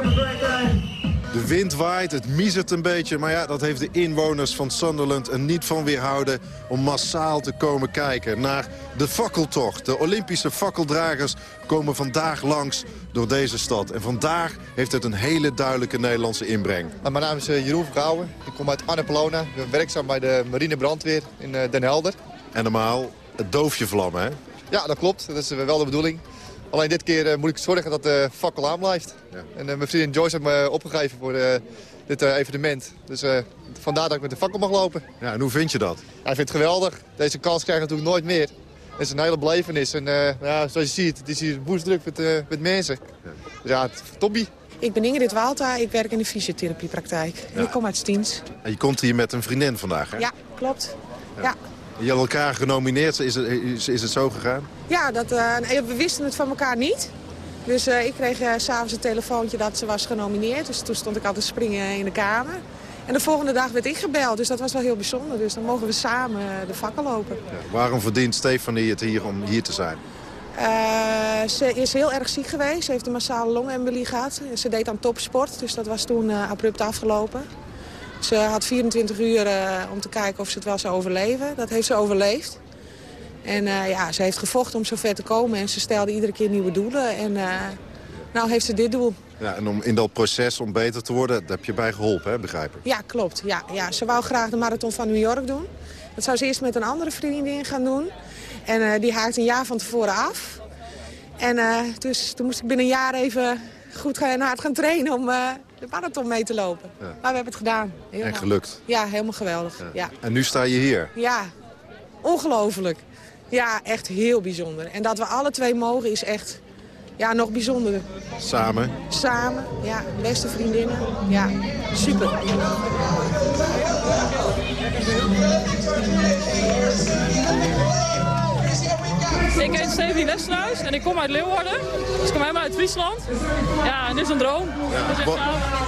De wind waait, het miezert een beetje. Maar ja, dat heeft de inwoners van Sunderland er niet van weerhouden... om massaal te komen kijken naar de fakkeltocht. De Olympische fakkeldragers komen vandaag langs door deze stad. En vandaag heeft het een hele duidelijke Nederlandse inbreng. Nou, mijn naam is eh, Jeroen Vergouwen. Ik kom uit Annapolona. Ik ben werkzaam bij de marine brandweer in eh, Den Helder. En normaal het doofje vlammen, hè? Ja, dat klopt. Dat is eh, wel de bedoeling. Alleen dit keer moet ik zorgen dat de fakkel aan blijft. Ja. En mijn vriendin Joyce heeft me opgegeven voor dit evenement. Dus vandaar dat ik met de fakkel mag lopen. Ja, en hoe vind je dat? Hij vindt het geweldig. Deze kans krijg je natuurlijk nooit meer. Het is een hele belevenis. En ja, zoals je ziet, het is hier boestdruk met, met mensen. Ja. Dus ja, toppie. Ik ben Ingrid Waalta, ik werk in de fysiotherapiepraktijk. Ja. Ik kom uit Stiens. En je komt hier met een vriendin vandaag, hè? Ja, klopt. Ja. Je hebt elkaar genomineerd, is het, is, is het zo gegaan? Ja, dat, uh, we wisten het van elkaar niet. Dus uh, ik kreeg uh, s'avonds een telefoontje dat ze was genomineerd. Dus toen stond ik al te springen in de kamer. En de volgende dag werd ik gebeld, dus dat was wel heel bijzonder. Dus dan mogen we samen de vakken lopen. Ja, waarom verdient Stefanie het hier om hier te zijn? Uh, ze is heel erg ziek geweest. Ze heeft een massale longembolie gehad. Ze deed aan topsport, dus dat was toen uh, abrupt afgelopen. Ze had 24 uur uh, om te kijken of ze het wel zou overleven. Dat heeft ze overleefd. En ja, ze heeft gevochten om zover te komen en ze stelde iedere keer nieuwe doelen. En nou heeft ze dit doel. Ja, en om in dat proces om beter te worden, daar heb je bij geholpen, hè, begrijp ik? Ja, klopt. Ja, ja. Ze wou graag de marathon van New York doen. Dat zou ze eerst met een andere vriendin gaan doen. En uh, die haakt een jaar van tevoren af. En uh, dus toen moest ik binnen een jaar even goed gaan, hard gaan trainen om uh, de marathon mee te lopen. Ja. Maar we hebben het gedaan. Heel en gelukt? Ja, helemaal geweldig. Ja. ja. En nu sta je hier? Ja, ongelooflijk. Ja, echt heel bijzonder. En dat we alle twee mogen is echt ja, nog bijzonderder. Samen? Samen, ja. Beste vriendinnen. Ja, super. Ik heet Stephanie Westerhuis en ik kom uit Leeuwarden. Dus ik kom helemaal uit Friesland. Ja, en dit is een droom. Ja,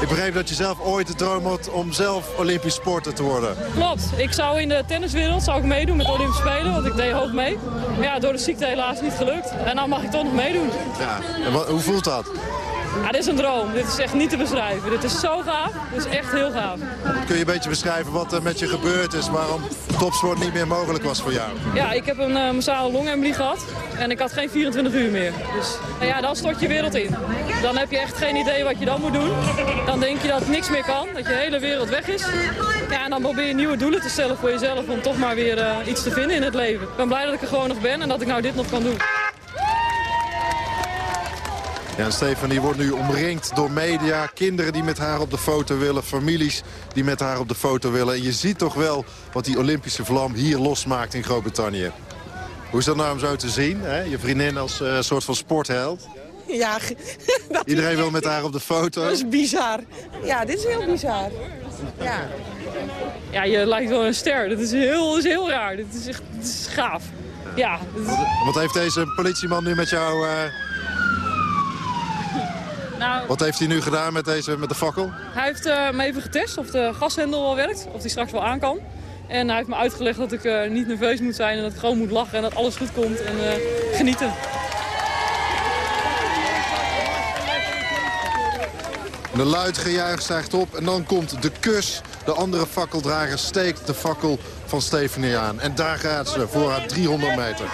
ik begreep dat je zelf ooit de droom had om zelf Olympisch sporter te worden. Klopt. Ik zou in de tenniswereld zou ik meedoen met Olympische Spelen, want ik deed hoog mee. Maar ja, door de ziekte helaas niet gelukt. En dan mag ik toch nog meedoen. Ja. En wat, hoe voelt dat? Ja, dit is een droom. Dit is echt niet te beschrijven. Dit is zo gaaf. Dit is echt heel gaaf. Kun je een beetje beschrijven wat er met je gebeurd is? Waarom topsport niet meer mogelijk was voor jou? Ja, ik heb een uh, massale longembolie gehad. En ik had geen 24 uur meer. Dus nou ja, dan stort je wereld in. Dan heb je echt geen idee wat je dan moet doen. Dan denk je dat niks meer kan. Dat je hele wereld weg is. Ja, en dan probeer je nieuwe doelen te stellen voor jezelf. Om toch maar weer uh, iets te vinden in het leven. Ik ben blij dat ik er gewoon nog ben en dat ik nou dit nog kan doen. Ja, en Stefanie wordt nu omringd door media. Kinderen die met haar op de foto willen. Families die met haar op de foto willen. En je ziet toch wel wat die Olympische vlam hier losmaakt in Groot-Brittannië. Hoe is dat nou om zo te zien? Hè? Je vriendin als uh, soort van sportheld. Ja, Iedereen wil met haar op de foto. Dat is bizar. Ja, dit is heel bizar. Ja, ja je lijkt wel een ster. Dat is heel, dat is heel raar. Dit is echt dit is gaaf. Ja. Wat, wat heeft deze politieman nu met jou... Uh, nou, Wat heeft hij nu gedaan met, deze, met de fakkel? Hij heeft uh, me even getest of de gashendel wel werkt, of die straks wel aan kan. En hij heeft me uitgelegd dat ik uh, niet nerveus moet zijn en dat ik gewoon moet lachen en dat alles goed komt en uh, genieten. De luid gejuich stijgt op en dan komt de kus. De andere fakkeldrager steekt de fakkel van Stephanie aan. En daar gaat ze voor haar 300 meter.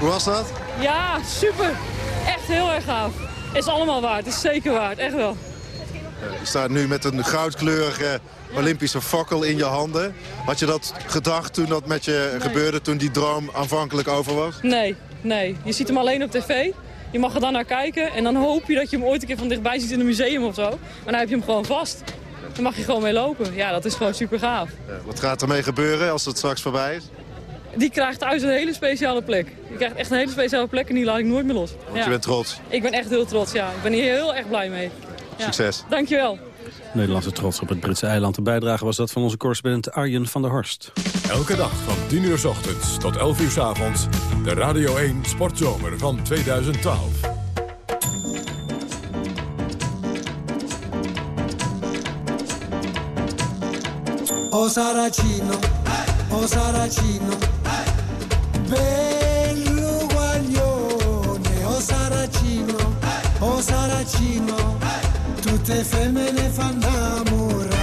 Hoe was dat? Ja, super. Echt heel erg gaaf. Is allemaal waard. Is zeker waard. Echt wel. Je staat nu met een goudkleurige Olympische fakkel in je handen. Had je dat gedacht toen dat met je gebeurde, toen die droom aanvankelijk over was? Nee, nee. Je ziet hem alleen op tv. Je mag er dan naar kijken en dan hoop je dat je hem ooit een keer van dichtbij ziet in een museum of zo. Maar dan heb je hem gewoon vast. Dan mag je gewoon mee lopen. Ja, dat is gewoon super gaaf. Ja, wat gaat ermee gebeuren als het straks voorbij is? Die krijgt thuis een hele speciale plek. Die krijgt echt een hele speciale plek en die laat ik nooit meer los. Want je bent trots? Ik ben echt heel trots, ja. Ik ben hier heel erg blij mee. Ja. Succes. Dankjewel. Nederlandse trots op het Britse eiland. De bijdrage was dat van onze correspondent Arjen van der Horst. Elke dag van 10 uur s ochtends tot 11 uur s avonds. De Radio 1 Sportzomer van 2012. O Saracino, o Saracino, bello Saracino, oh Saracino, tutte femmine fanno innamorare.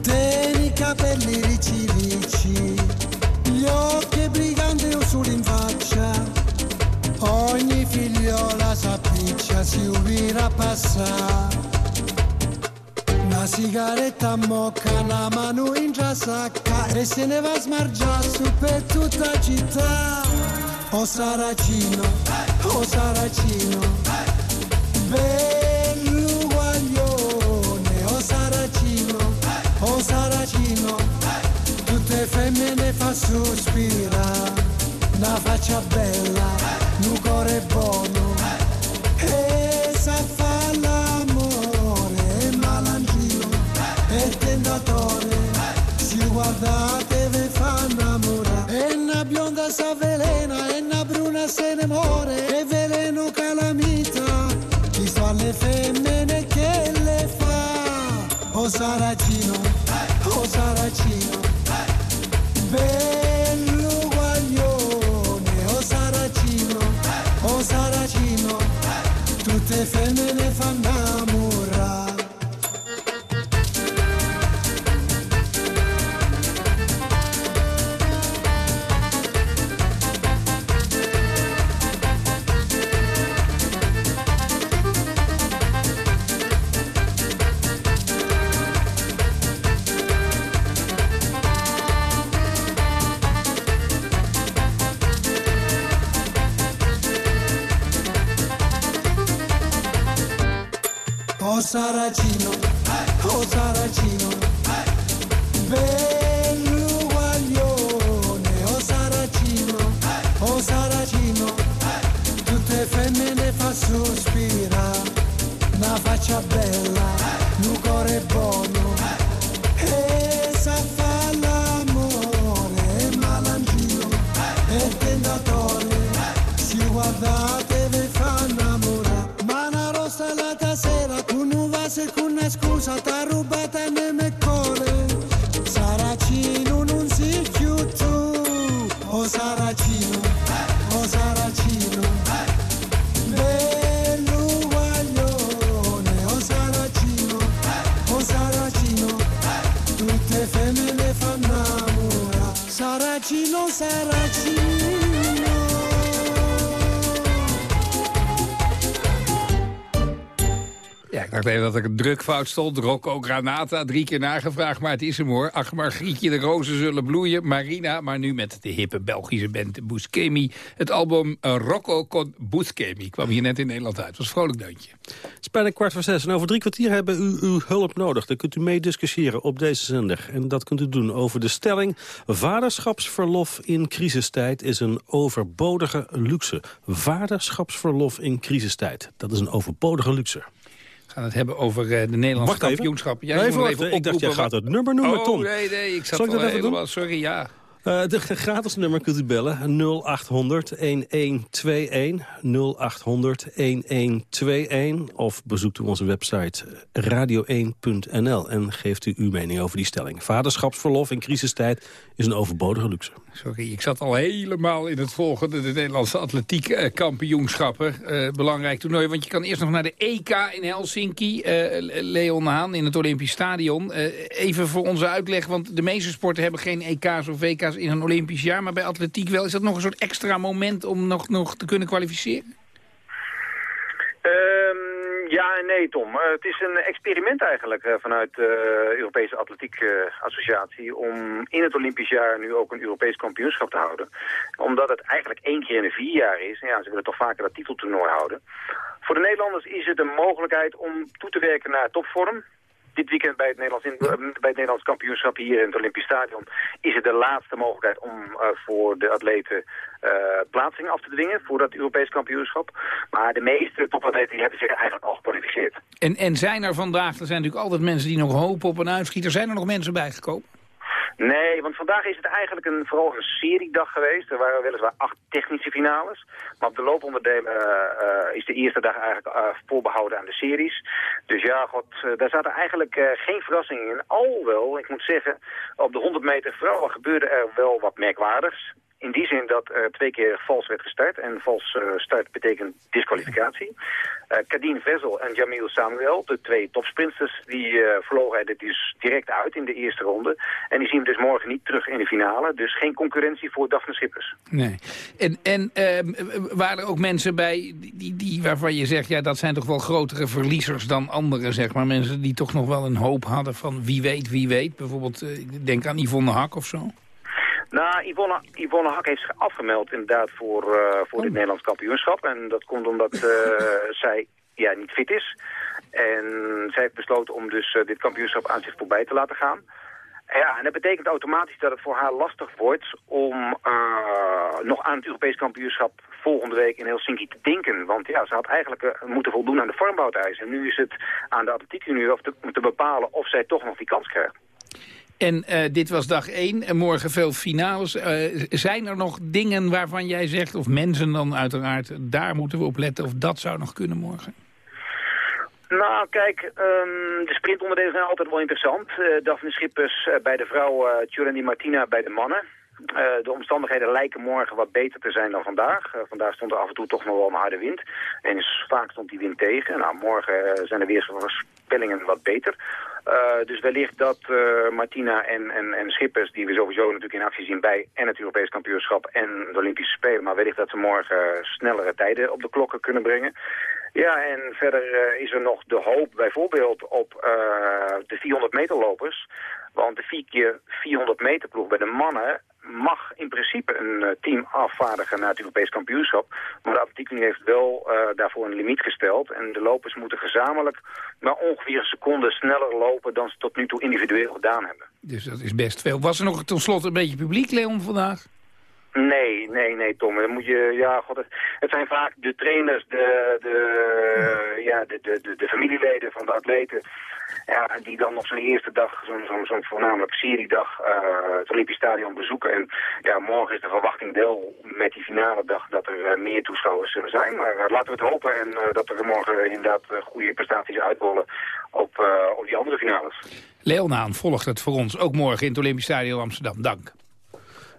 Tieni capelli ricci ricci, gli occhi briganti o solo in faccia, ogni figliola s'appiccia, si ubira a passare. Sigaretta mocca, una mano in già sacca e se ne va a smargiare su per tutta la città. Oh Saracino, oh Saracino, bello guaglione, oh Saracino, oh Saracino, tutte femmine fa sospirare, una faccia bella, Saracino, oh Saracino, bello guaglione, oh Saracino, oh Saracino, tutte femmine fanno Ik dat er een drukfout stond. Rocco Granata, drie keer nagevraagd, maar het is hem hoor. Ach, Margrietje, de rozen zullen bloeien. Marina, maar nu met de hippe Belgische band Buscemi. Het album eh, Rocco con Buscemi kwam hier net in Nederland uit. Was een vrolijk deuntje. Het is bijna kwart voor zes en over drie kwartier hebben u uw hulp nodig. Dan kunt u meediscussiëren op deze zender. En dat kunt u doen over de stelling... vaderschapsverlof in crisistijd is een overbodige luxe. Vaderschapsverlof in crisistijd, dat is een overbodige luxe. Gaan het hebben over eh, de Nederlandse Wacht even. kampioenschappen. Nee, even. Ik dacht, jij gaat het nummer noemen, oh, Tom. nee, nee, ik zat Zal ik dat even doen? Sorry, ja. Eh, de gratis nummer kunt u bellen 0800 1121 0800 1121 of bezoekt u onze website radio1.nl en geeft u uw mening over die stelling. Vaderschapsverlof in crisistijd is een overbodige luxe. Sorry, ik zat al helemaal in het volgende. De Nederlandse atletiek eh, kampioenschappen. Eh, belangrijk toernooi, want je kan eerst nog naar de EK in Helsinki. Eh, Leon Haan in het Olympisch Stadion. Even voor onze uitleg, want de meeste sporten hebben geen EK's of WK's in een Olympisch jaar. Maar bij atletiek wel. Is dat nog een soort extra moment om nog, nog te kunnen kwalificeren? Ehm, ja en nee, Tom. Eh, het is een experiment eigenlijk eh, vanuit de Europese Atletiek eh, Associatie... om in het Olympisch jaar nu ook een Europees kampioenschap te houden. Omdat het eigenlijk één keer in de vier jaar is. Ja, ze willen toch vaker dat titeltoernooi houden. Voor de Nederlanders is het een mogelijkheid om toe te werken naar topvorm dit weekend bij het, Nederlands in- bij het Nederlands kampioenschap hier in het Olympisch Stadion is het de laatste mogelijkheid om eh, voor de atleten eh, plaatsing af te dwingen voor dat Europees kampioenschap. Maar de meeste topatleten hebben zich eigenlijk al gekwalificeerd. En, en zijn er vandaag, er zijn natuurlijk altijd mensen die nog hopen op een uitschieter. Zijn er nog mensen bijgekomen? Nee, want vandaag is het eigenlijk een, vooral een seriedag geweest. Er waren weliswaar acht technische finales. Maar op de looponderdelen uh, is de eerste dag eigenlijk uh, voorbehouden aan de series. Dus ja, god, daar zaten eigenlijk geen verrassingen in. Alhoewel, ik moet zeggen, op de 100 meter vrouwen gebeurde er wel wat merkwaardigs. In die zin dat er twee keer vals werd gestart. En vals uh, start betekent disqualificatie. Uh, Kadien Vezel en Jamil Samuel, de twee topsprinters, die uh, vlogen er dus direct uit in de eerste ronde. En die zien we dus morgen niet terug in de finale. Dus geen concurrentie voor Daphne Schippers. Nee. En, en uh, waren er ook mensen bij die, die, waarvan je zegt... ja, dat zijn toch wel grotere verliezers dan anderen, zeg maar. Mensen die toch nog wel een hoop hadden van wie weet, wie weet. Bijvoorbeeld, ik denk aan Yvonne Hak of zo. Nou, Yvonne, Yvonne Hak heeft zich afgemeld inderdaad voor, uh, voor dit Nederlands kampioenschap. En dat komt omdat uh, zij ja, niet fit is. En zij heeft besloten om dus uh, dit kampioenschap aan zich voorbij te laten gaan. Ja, en dat betekent automatisch dat het voor haar lastig wordt om nog aan het Europees kampioenschap volgende week in Helsinki te denken. Want ja, ze had eigenlijk moeten voldoen aan de vormbouwteisen. En nu is het aan de atletiek nu te, te bepalen of zij toch nog die kans krijgt. En uh, dit was dag 1 en morgen veel finales. Uh, zijn er nog dingen waarvan jij zegt, of mensen dan uiteraard... daar moeten we op letten of dat zou nog kunnen morgen? Nou, kijk, um, de sprintonderdelen zijn altijd wel interessant. Uh, Daphne Schippers bij de vrouw, uh, Martina bij de mannen. Uh, de omstandigheden lijken morgen wat beter te zijn dan vandaag. Uh, vandaag stond er af en toe toch nog wel een harde wind. En is, vaak stond die wind tegen. Nou, morgen uh, zijn de weersvoorspellingen wat beter. dus wellicht dat Martina en, en, en Schippers, die we sowieso natuurlijk in actie zien bij en het Europees kampioenschap en de Olympische Spelen, maar wellicht dat ze morgen snellere tijden op de klokken kunnen brengen. Ja, en verder is er nog de hoop bijvoorbeeld op de 400 meter lopers. Want de 4 keer 400 meter ploeg bij de mannen mag in principe een team afvaardigen naar het Europees kampioenschap. Maar de Atletiek heeft wel uh, daarvoor een limiet gesteld. En de lopers moeten gezamenlijk maar ongeveer een seconde sneller lopen dan ze tot nu toe individueel gedaan hebben. Dus dat is best veel. Was er nog tot slot een beetje publiek, Leon, vandaag? Nee, nee, nee, Tom. Dan moet je, ja, god, het, zijn vaak de trainers, de, de, ja, de, de, de familieleden van de atleten. Ja, die dan op zijn eerste dag, zo'n zo, zo voornamelijk seriedag, uh, het Olympisch Stadion bezoeken. En ja, morgen is de verwachting wel met die finale dag dat er uh, meer toeschouwers zullen zijn. Maar uh, laten we het hopen en dat er morgen inderdaad goede prestaties uitrollen op, op die andere finales. Leonaan volgt het voor ons ook morgen in het Olympisch Stadion Amsterdam. Dank.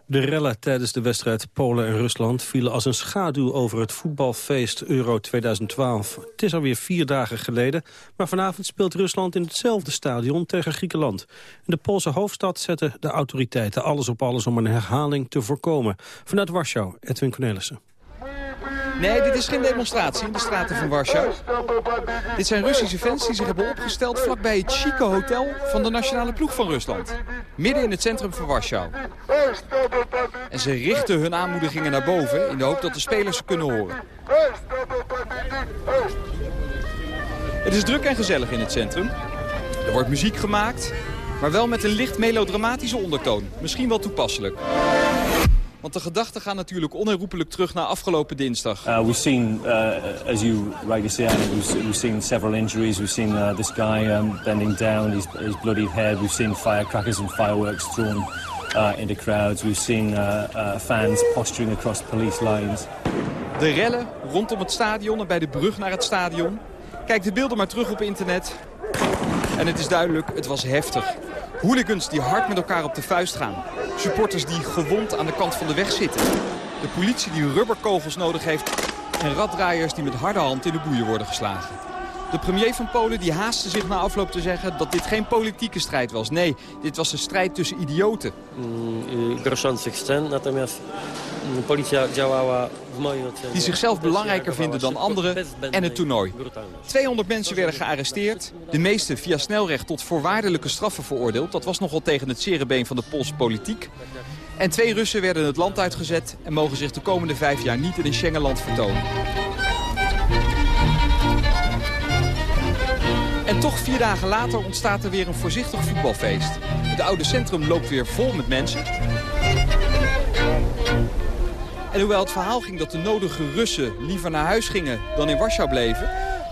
De rellen tijdens de wedstrijd Polen en Rusland vielen als een schaduw over het voetbalfeest Euro 2012. Het is alweer vier dagen geleden, maar vanavond speelt Rusland in hetzelfde stadion tegen Griekenland. In de Poolse hoofdstad zetten de autoriteiten alles op alles om een herhaling te voorkomen. Vanuit Warschau, Edwin Cornelissen. Nee, dit is geen demonstratie in de straten van Warschau. Dit zijn Russische fans die zich hebben opgesteld vlakbij het chique hotel van de nationale ploeg van Rusland. Midden in het centrum van Warschau. En ze richten hun aanmoedigingen naar boven in de hoop dat de spelers ze kunnen horen. Het is druk en gezellig in het centrum. Er wordt muziek gemaakt, maar wel met een licht melodramatische ondertoon. Misschien wel toepasselijk. Want de gedachten gaan natuurlijk onherroepelijk terug naar afgelopen dinsdag. Uh, we've seen, uh, as you rightly say, we've, we've seen several injuries. We've seen uh, this guy um, bending down, his, his bloodied head. We've seen firecrackers and fireworks thrown uh, into crowds. We've seen fans posturing across police lines. De rellen rondom het stadion en bij de brug naar het stadion. Kijk de beelden maar terug op internet. En het is duidelijk, het was heftig. Hooligans die hard met elkaar op de vuist gaan. Supporters die gewond aan de kant van de weg zitten. De politie die rubberkogels nodig heeft. En raddraaiers die met harde hand in de boeien worden geslagen. De premier van Polen die haastte zich na afloop te zeggen dat dit geen politieke strijd was. Nee, dit was een strijd tussen idioten. Groszących scen, natomiast policja działała w mojej ocenie... Die zichzelf belangrijker vinden dan anderen en het toernooi. 200 mensen werden gearresteerd. De meeste via snelrecht tot voorwaardelijke straffen veroordeeld. Dat was nogal tegen het zere been van de Poolse politiek. En twee Russen werden het land uitgezet en mogen zich de komende vijf jaar niet in een Schengenland vertonen. En toch vier dagen later ontstaat er weer een voorzichtig voetbalfeest. Het oude centrum loopt weer vol met mensen. En hoewel het verhaal ging dat de nodige Russen liever naar huis gingen dan in Warschau bleven...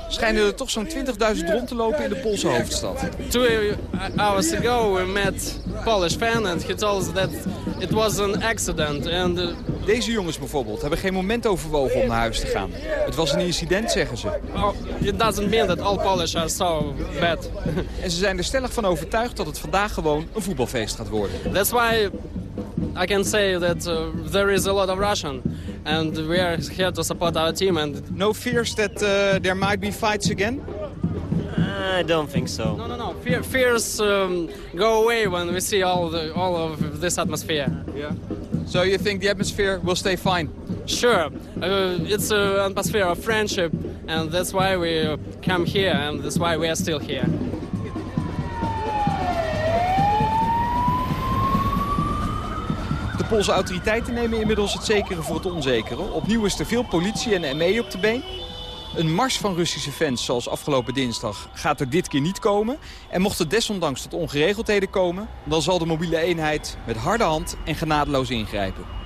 schijnen er toch zo'n 20.000 rond te lopen in de Poolse hoofdstad. Two hours ago we met Polish fan and he told us that it was an accident. And, uh, Deze jongens bijvoorbeeld hebben geen moment overwogen om naar huis te gaan. Het was een incident, zeggen ze. oh, it doesn't mean that all Polish are so bad. En ze zijn er stellig van overtuigd dat het vandaag gewoon een voetbalfeest gaat worden. That's why I can say that uh, there is a lot of Russian. And we are here to support our team. And No fears that uh, there might be fights again? I don't think so. No, no, no. Fear, fears um, go away when we see all, the, all of this atmosphere. Yeah. So you think the atmosphere will stay fine? Sure. Uh, it's an atmosphere of friendship. And that's why we come here. And that's why we are still here. Poolse autoriteiten nemen inmiddels het zekere voor het onzekere. Opnieuw is er veel politie en ME op de been. Een mars van Russische fans, zoals afgelopen dinsdag, gaat er dit keer niet komen. En mocht het desondanks tot ongeregeldheden komen... dan zal de mobiele eenheid met harde hand en genadeloos ingrijpen.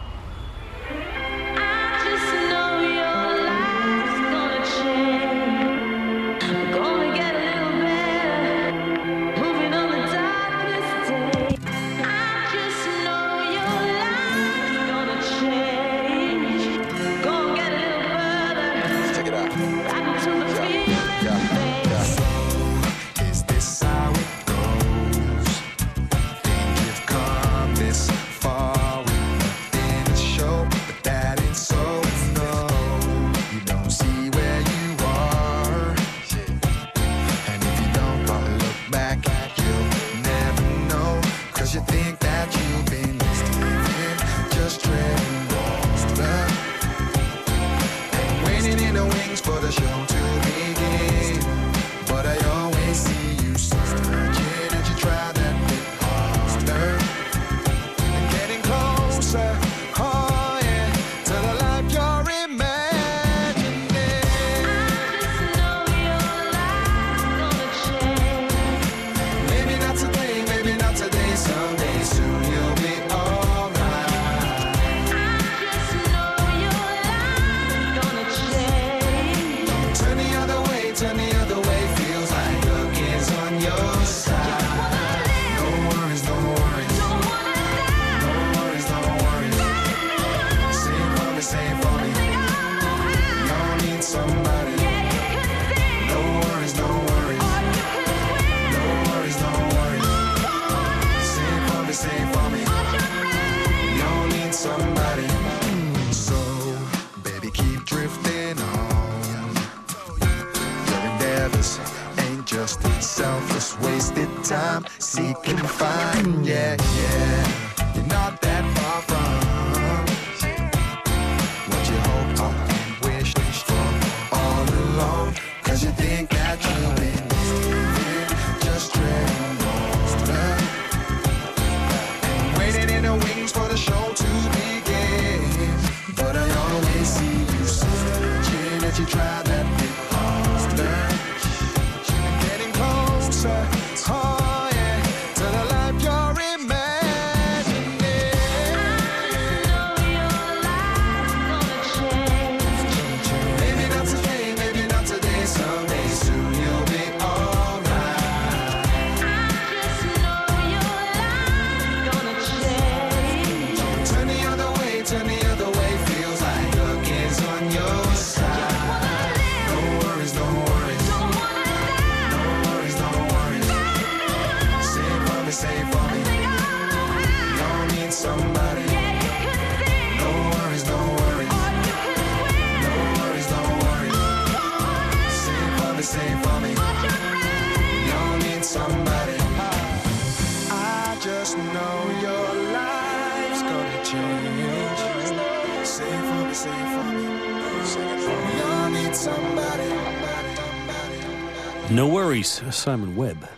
Simon Webb.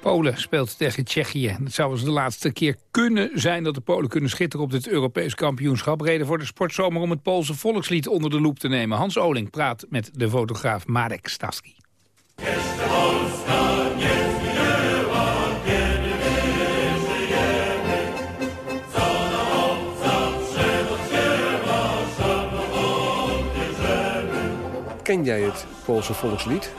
Polen speelt tegen Tsjechië. Het zou eens de laatste keer kunnen zijn dat de Polen kunnen schitteren op dit Europees kampioenschap. Reden voor de sportzomer om het Poolse volkslied onder de loep te nemen. Hans Oling praat met de fotograaf Marek Staski. Ken jij het Poolse volkslied?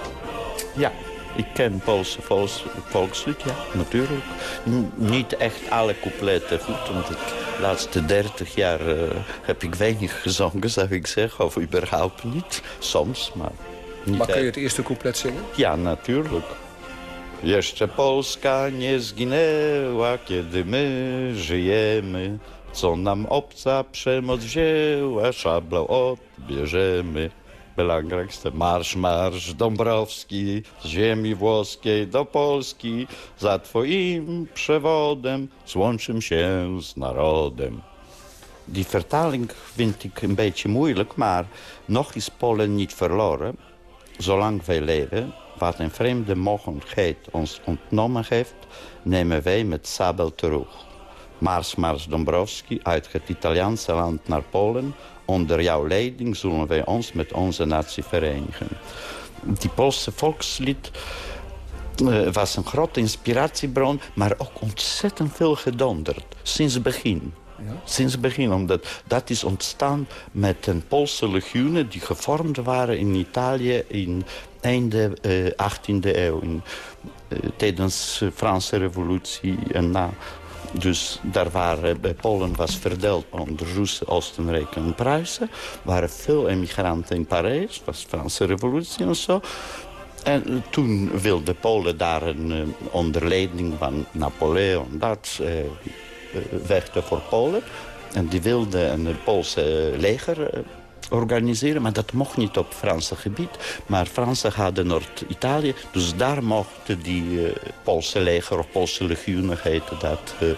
Ja, Ik ken Poolse volks, volkslied, ja, natuurlijk. niet echt alle coupletten goed, want de laatste dertig jaar uh, heb ik weinig gezongen, zou ik zeggen. Of überhaupt niet, soms, maar niet Maar kun je het eerste couplet zingen? Ja, natuurlijk. Jeszcze Polska nie zginęła, kiedy my żyjemy. Co nam obca przemoc wzięła, szablą odbierzemy. Belangrijkste marsz Dąbrowski z ziemi włoskiej do Polski. Za twoim przewodem złączym się z narodem. Die vertaling vind ik een beetje moeilijk, maar nog is Polen niet verloren. Zolang wij leven, wat een vreemde mogendheid ons ontnomen heeft, nemen wij met sabel terug. Mars Mars Dombrowski uit het Italiaanse land naar Polen. Onder jouw leiding zullen wij ons met onze natie verenigen. Die Poolse volkslied uh, was een grote inspiratiebron, maar ook ontzettend veel gedonderd. Sinds het begin. Ja? Sinds het begin, omdat dat is ontstaan met een Poolse legioenen... die gevormd waren in Italië in einde uh, 18e eeuw. In, uh, tijdens de Franse revolutie en na. Dus daar waren, bij Polen was verdeeld onder Russen, Oostenrijk en Pruisen. waren veel emigranten in Parijs, was de Franse revolutie en zo. En toen wilde Polen daar een uh, onder leiding van Napoleon dat uh, werkte voor Polen. En die wilde een Poolse leger organiseren. Maar dat mocht niet op Franse gebied. Maar Fransen hadden Noord-Italië. Dus daar mochten die uh, Poolse leger of Poolse legioenen heten dat uh,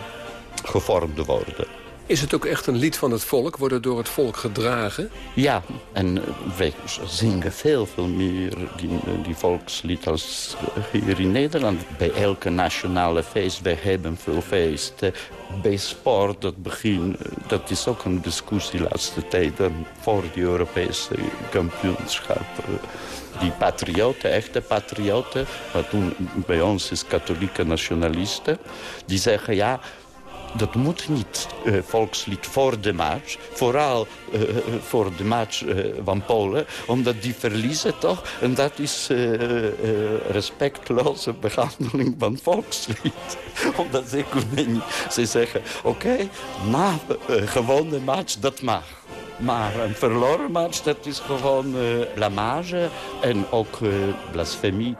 gevormd worden. Is het ook echt een lied van het volk? Wordt het door het volk gedragen? Ja, en wij zingen veel, veel meer die, die volkslied als hier in Nederland. Bij elke nationale feest, wij hebben veel feesten. Bij sport, dat begin, dat is ook een discussie de laatste tijd... voor de Europese kampioenschap. Die patrioten, echte patrioten, wat toen bij ons is katholieke nationalisten... die zeggen, ja, dat moet niet uh, volkslied voor de match. Vooral uh, voor de match van Polen. Omdat die verliezen toch. En dat is respectloze behandeling van volkslied. omdat ze kunnen. Ze zeggen, oké, okay, na gewonnen match, dat mag. Maar een verloren match, dat is gewoon blamage en ook blasfemie.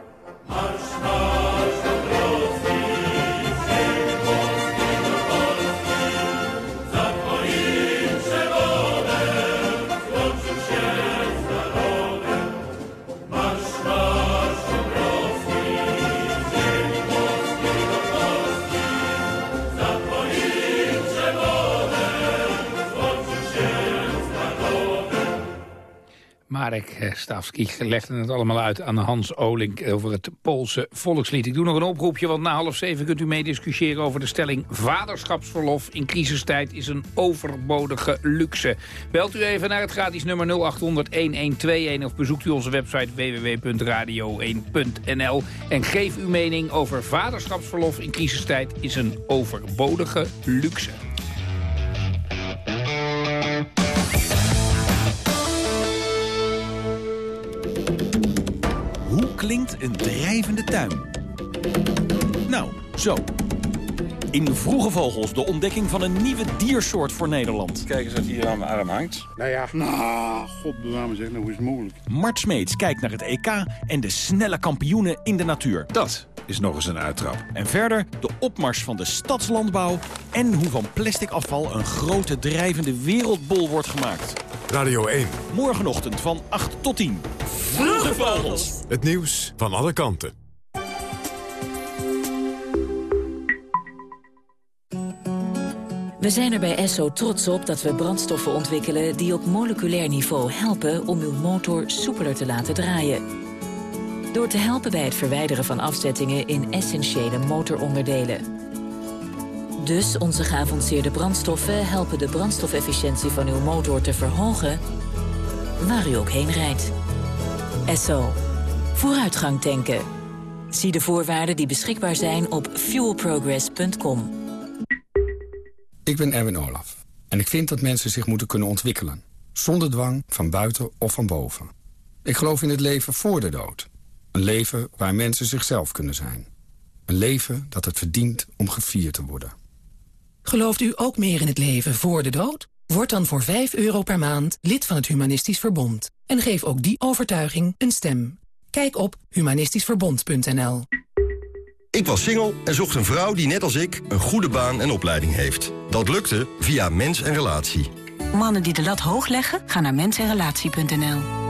Marek eh, Stavski legde het allemaal uit aan Hans Olink over het Poolse volkslied. Ik doe nog een oproepje, want na half zeven kunt u meediscussiëren over de stelling... vaderschapsverlof in crisistijd is een overbodige luxe. Belt u even naar het gratis nummer 0800-1121 of bezoekt u onze website www.radio1.nl... en geef uw mening over vaderschapsverlof in crisistijd is een overbodige luxe. Klinkt een drijvende tuin. Nou, zo. In Vroege Vogels de ontdekking van een nieuwe diersoort voor Nederland. Kijk eens wat hier aan mijn arm hangt. Nou ja, nou, god bewaar zeg, nou hoe is het mogelijk? Mart Smeets kijkt naar het EK en de snelle kampioenen in de natuur. Dat is nog eens een uittrap. En verder de opmars van de stadslandbouw... en hoe van plastic afval een grote drijvende wereldbol wordt gemaakt. Radio 1. Morgenochtend van 8 tot 10. Vroege Vogels. Het nieuws van alle kanten. We zijn er bij Esso trots op dat we brandstoffen ontwikkelen... die op moleculair niveau helpen om uw motor soepeler te laten draaien. Door te helpen bij het verwijderen van afzettingen in essentiële motoronderdelen. Dus onze geavanceerde brandstoffen helpen de brandstofefficiëntie van uw motor te verhogen... waar u ook heen rijdt. Esso. Vooruitgang tanken. Zie de voorwaarden die beschikbaar zijn op fuelprogress.com. Ik ben Erwin Olaf. En ik vind dat mensen zich moeten kunnen ontwikkelen. Zonder dwang, van buiten of van boven. Ik geloof in het leven voor de dood. Een leven waar mensen zichzelf kunnen zijn. Een leven dat het verdient om gevierd te worden. Gelooft u ook meer in het leven voor de dood? Word dan voor 5 euro per maand lid van het Humanistisch Verbond. En geef ook die overtuiging een stem. Kijk op humanistischverbond.nl Ik was single en zocht een vrouw die net als ik een goede baan en opleiding heeft. Dat lukte via Mens en Relatie. Mannen die de lat hoog leggen, gaan naar mensenrelatie.nl.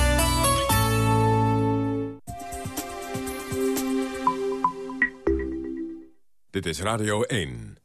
Dit is Radio 1.